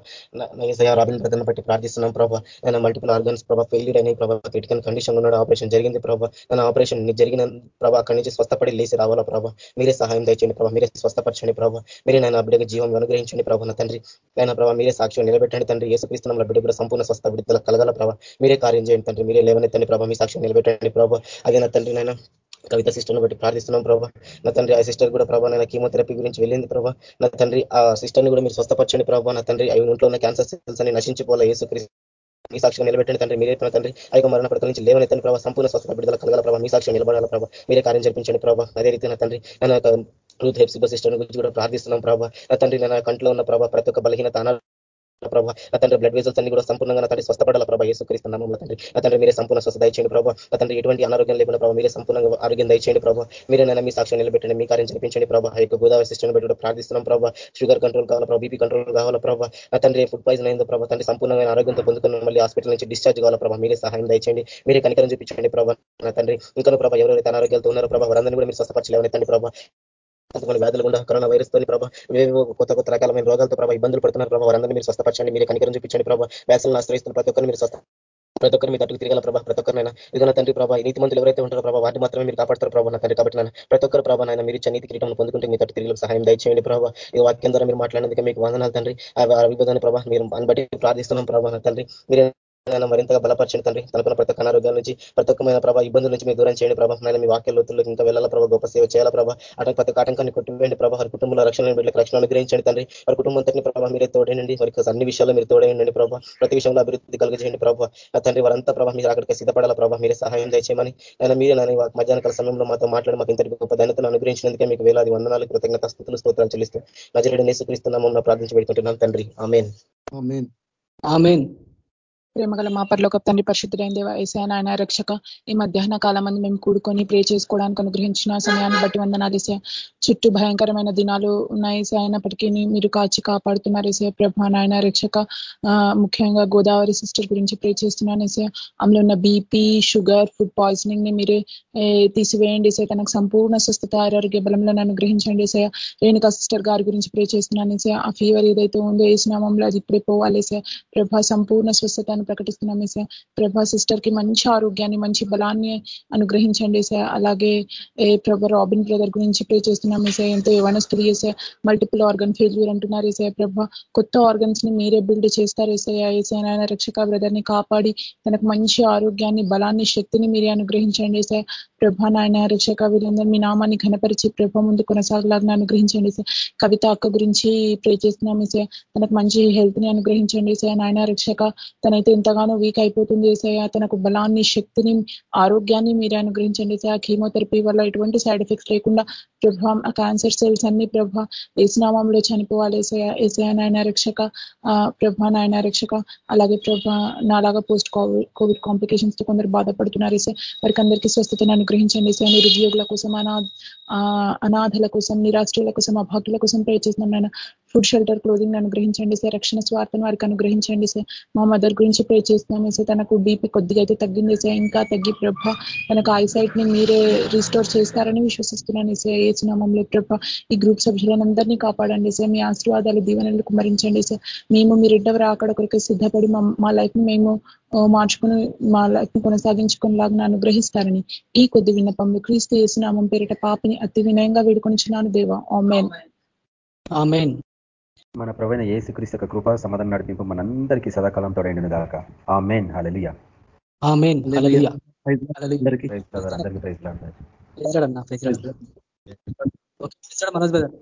రాబిన్ బ్రదర్ని బట్టి ప్రార్థిస్తున్నాం ప్రభావ నేను మల్టిపుల్ ఆర్గన్స్ ప్రభావ ఫెయిల్యూర్ అయిన ప్రభావ క్రిటికల్ కండిషన్ ఉన్నాడు ఆపరేషన్ జరిగింది ప్రభావ నేను ఆపరేషన్ జరిగిన ప్రభావ అక్కడి నుంచి స్వస్థపడి లేచి రావాలా ప్రభావ మీరే సహాయం తెచ్చండి ప్రభావ మీరే స్వస్థపరచండి ప్రభావ మీరే నేను బిడ్డగా జీవం అనుగ్రహించండి ప్రభావ నా తండ్రి ఆయన ప్రభావ మీరే సాక్ష్యం నిలబెట్టండి తండ్రి. ఏసుక్రీస్తున్న బిడ్డ కూడా సంపూర్ణ స్వస్థ విడుదల కలగల ప్రభావ మీరే కార్యం చేయండి తండ్రి. మీరే లేవనెత్తండి ప్రభావ మీ సాక్ష్యం నిలబెట్టండి ప్రభావ అదే నా తండ్రి నేను కవిత సిస్టర్ను బట్టి ప్రార్థిస్తున్నాం ప్రభావ నా తండ్రి ఆ సిస్టర్ కూడా ప్రభా నేను కీమోథెరపీ గురించి వెళ్ళింది ప్రభావ నా తండ్రి ఆ సిస్టర్ని కూడా మీరు స్వస్థపరచండి ప్రభావ నా తండ్రి అవి ఒంట్లో ఉన్న క్యాన్సర్ సెల్స్ అని నశించిపోలే. యేసుక్రీస్తు మీ సాక్ష్యం నిలబెట్టండి తండ్రి. మీరే తండ్రి. ఆ యొక్క మరణ పడత నుంచి లేవనెత్తండి ప్రభావ సంపూర్ణ స్వస్థత బిడ్డల కలగల ప్రభావ మీ సాక్ష్యం నిలబడాల ప్రభావ మీరే కార్యం జరిపించండి ప్రభావ అదే రీతి నా తండ్రి నా యొక్క రూత్ హెప్సిబో సిస్టర్ గురించి కూడా ప్రార్థిస్తున్నాం ప్రభావ నా తండ్రి నా కంట్లో ఉన్న ప్రభావ ప్రతి ఒక్క బలహీనత అనాలు ప్రభావ నా తండ్రి బ్లడ్ వెజల్స్ అన్ని కూడా సంపూర్ణంగా తండ్రి స్వస్థపడాల ప్రభావ యేసుక్రీస్తు నామంలో తండ్రి. తండ్రి మీరే సంపూర్ణ స్వస్థ దయచేయండి ప్రభావ నా తండ్రి ఎటువంటి అనారోగ్యం లేకుండా ప్రభావ మీరే సంపూర్ణంగా ఆరోగ్యం దయచేయండి ప్రభావ మీరే నన్ను మీ సాక్ష్యం నిలబెట్టండి మీ కార్యం జరిపించండి ప్రభావ ఆ యొక్క గోదావరి సిస్టమ్ బట్టి ప్రార్థిస్తున్నాం ప్రభావ షుగర్ కంట్రోల్ కావాలా ప్రభావ బీపీ కంట్రోల్ కావాలా ప్రభావ తండ్రి ఫుడ్ పాయిజన్ అయిందో ప్రభావ తండ్రి సంపూర్ణమైన ఆరోగ్యంతో పొందుకున్న మళ్ళీ హాస్పిటల్ నుంచి డిశ్చార్జ్ కావాలా ప్రభావ మీరే సహాయం దయచేయండి. మీరే కనికరం చూపించండి ప్రభావ తండ్రి. ఇంకా ప్రభావ ఎవరైతే అనారోగ్యాలతో ఉన్నారో ప్రభావ వారందరినీ కూడా మీరు స్వస్థపరచలేవని తండ్రి ప్రభావ కొంతమంది వ్యాధులు కూడా కరోనా వైరస్ తోని ప్రభావ కొత్త కొత్త రకాలమైన రోగాలతో ప్రభావ ఇబ్బందులు పడుతున్నారు ప్రభావ వారందరినీ మీరు స్వస్థపరచండి మీరు కనికరం చూపించండి ప్రభావ వ్యాసులను ఆశ్రయిస్తున్న ప్రతి ఒక్కరిని మీరు స్వస్థ ప్రతి ఒక్కరు మీ తట్టుకు తిరగల ప్రభావ ప్రతి ఒక్కరినైనా. ఇదిగో నా తండ్రి ప్రభావ నీతి మంత్రులు ఎవరైతే ఉంటారో ప్రభావ వాటిని మాత్రమే మీరు కాపాడతారు ప్రభావ నా తండ్రి. కాబట్టి ప్రతి ఒక్కరు ప్రభావ నాయన మీరు నీతి కిరీటం పొందుకుంటే మీ తట్టు తిరిగి సహాయం దయచేయండి ప్రభావ ఈ వాక్యం ద్వారా మీరు మాట్లాడినందుకే మీకు వందనాలు తండ్రి. ఆ విభజన ప్రభావ మీరు అని బట్టి ప్రార్థిస్తున్నాం ప్రభావ తండ్రి. మీరు ఆయన మరింతగా బలపరచండి తండ్రి. తనకున్న ప్రతి ఒక్క అనారోగ్యాల నుంచి ప్రతి ఒక్కమైన ప్రభావ ఇబ్బందుల నుంచి మీరు దూరం చేయండి ప్రభావ నేను మీ వాక్య లోతుల్లోకి ఇంకా వెళ్ళాల ప్రభావ గొప్ప సేవ చేయాల ప్రభావ అటు ప్రతి ఒక్క ఆటంకాన్ని కొట్టివేయండి ప్రభావ వారి కుటుంబంలో రక్షణ బిడ్డలకు రక్షణ అనుగ్రహించండి తండ్రి. వారి కుటుంబం అంతటిని ప్రభావ మీరే తోడేయండి వారికి అన్ని విషయాల్లో మీరు తోడేయండి ప్రభావ ప్రతి విషయంలో అభివృద్ధి కలిగజేయండి ప్రభావ నా తండ్రి వారంతా ప్రభావ మీరు అక్కడికి సిద్ధపడాల ప్రభావ మీరే సహాయం దయచేయమని. ఆయన మీరే నన్ను మధ్యాహ్న కాల సమయంలో మాతో మాట్లాడి మాకు ఇంతటి గొప్ప ధన్యతను అనుగ్రహించినందుకే మీకు వేలాది వందనాలు కృతజ్ఞత స్థుతులు స్తోత్రాలు చెల్లిస్తూ నజరుడు నేసుక్రీస్తున్నామని ప్రార్థించి పెడుతుంటున్నాం తండ్రి. ఆమెన్. ఆమెన్. ప్రేమగల మా పరలోక తండ్రి పరిశుద్ధుడైన దేవ ఏసా నాయన రక్షక ఈ మధ్యాహ్న కాలం మంది మేము కూడుకొని ప్రే చేసుకోవడానికి అనుగ్రహించిన సమయాన్ని బట్టి వందనాలు ఏసా చుట్టూ భయంకరమైన దినాలు ఉన్నాయి ఏసా అయినప్పటికీ మీరు కాచి కాపాడుతున్నారు ఏసే ప్రభా నాయన రక్షక ముఖ్యంగా గోదావరి సిస్టర్ గురించి ప్రే చేస్తున్నాను ఏసే అందులో ఉన్న బీపీ షుగర్ ఫుడ్ పాయిజనింగ్ని మీరే తీసివేయండి ఏసే తనకు సంపూర్ణ స్వస్థత ఆరోగ్య బలంలో అనుగ్రహించండి ఏసే రేణుకా సిస్టర్ గారి గురించి ప్రే చేస్తున్నాను ఏసే ఆ ఫీవర్ ఏదైతే ఉందో ఏ స్నామంలో అది ఇప్పుడే పోవాలి ఏసే ప్రభా సంపూర్ణ స్వస్థతను ప్రకటిస్తున్నాం ఏసా ప్రభా సిస్టర్కి మంచి ఆరోగ్యాన్ని మంచి బలాన్ని అనుగ్రహించండి సార్. అలాగే ఏ ప్రభా రాబిన్ బ్రదర్ గురించి ప్రే చేస్తున్నాం ఏసా ఎంతో యవనస్తులు చేసే మల్టిపుల్ ఆర్గన్ ఫెయిల్యూర్ అంటున్నారు ఏసా ప్రభా. కొత్త ఆర్గన్స్ని మీరే బిల్డ్ చేస్తారు ఏసా ఏసా నాయన రక్షక బ్రదర్ని కాపాడి తనకు మంచి ఆరోగ్యాన్ని బలాన్ని శక్తిని మీరే అనుగ్రహించండి సార్. ప్రభా నాయన రక్షక వీరందరూ మీ నామాన్ని ఘనపరిచి ప్రభ ముందు కొనసాగలాగా అనుగ్రహించండి సార్. కవిత అక్క గురించి ప్రే చేస్తున్నాము సార్. తనకు మంచి హెల్త్ని అనుగ్రహించండి సార్. నాయన రక్షక తనైతే ఎంతగానో వీక్ అయిపోతుంది సార్. తనకు బలాన్ని శక్తిని ఆరోగ్యాన్ని మీరే అనుగ్రహించండి సార్. కీమోథెరపీ వల్ల ఎటువంటి సైడ్ ఎఫెక్ట్స్ లేకుండా ప్రభా క్యాన్సర్ సెల్స్ అన్ని ప్రభ ఏసునామంలో చనిపోవాలి. ఏసయ ఏసయ నాయన రక్షక ప్రభా నాయన రక్షక. అలాగే ప్రభ నాలాగా పోస్ట్ కోవిడ్ కాంప్లికేషన్స్తో కొందరు బాధపడుతున్నారు. సార్ వారికి అందరికీ స్వస్థతను అనుగ్రహించండి. సార్ నిరుద్యోగుల కోసం అనా అనాథల కోసం నిరాశ్రయుల కోసం అభాగ్యుల కోసం ప్రే చేస్తున్నాం నాయన. ఫుడ్ షెల్టర్ క్లోజింగ్ అనుగ్రహించండి. సార్ రక్షణ స్వార్థను వారికి అనుగ్రహించండి. సార్ మా మదర్ గురించి ప్రే చేస్తున్నాం. సార్ తనకు బీపీ కొద్దిగా అయితే తగ్గింది. సార్ ఇంకా తగ్గి ప్రభ తనకు ఐసైట్ని మీరే రీస్టోర్ చేస్తారని విశ్వసిస్తున్నాను. సార్ ఏ చినామంలో ప్రభ ఈ గ్రూప్ సభ్యులందరినీ కాపాడండి సార్. మీ ఆశీర్వాదాలు దీవెనలు కుమరించండి సార్. మేము మీ రెడ్డవరు అక్కడ కొరకు సిద్ధపడి మా లైఫ్ని మేము మార్చుకుని మా లైఫ్ని కొనసాగించుకునేలాగా అనుగ్రహిస్తారని ఈ కొద్ది విన్నపంలో క్రీస్తు చేసినామం పేరిట పాపిని అతి వినయంగా వేడుకొనిచున్నాను దేవా. ఆమెన్. ఆమెన్. మన ప్రవీణ ఏసుక్రీస్తు యొక్క కృపా సమాధానం నడిపింపు మనందరికీ సదాకాలం తోడైండును గాక. ఆ మెయిన్ హలలియ ఆమెన్. హల్లెలూయా. అందరికీ ప్రైజ్ అందరికీ ప్రైజ్ మనోజ్ బ్రదర్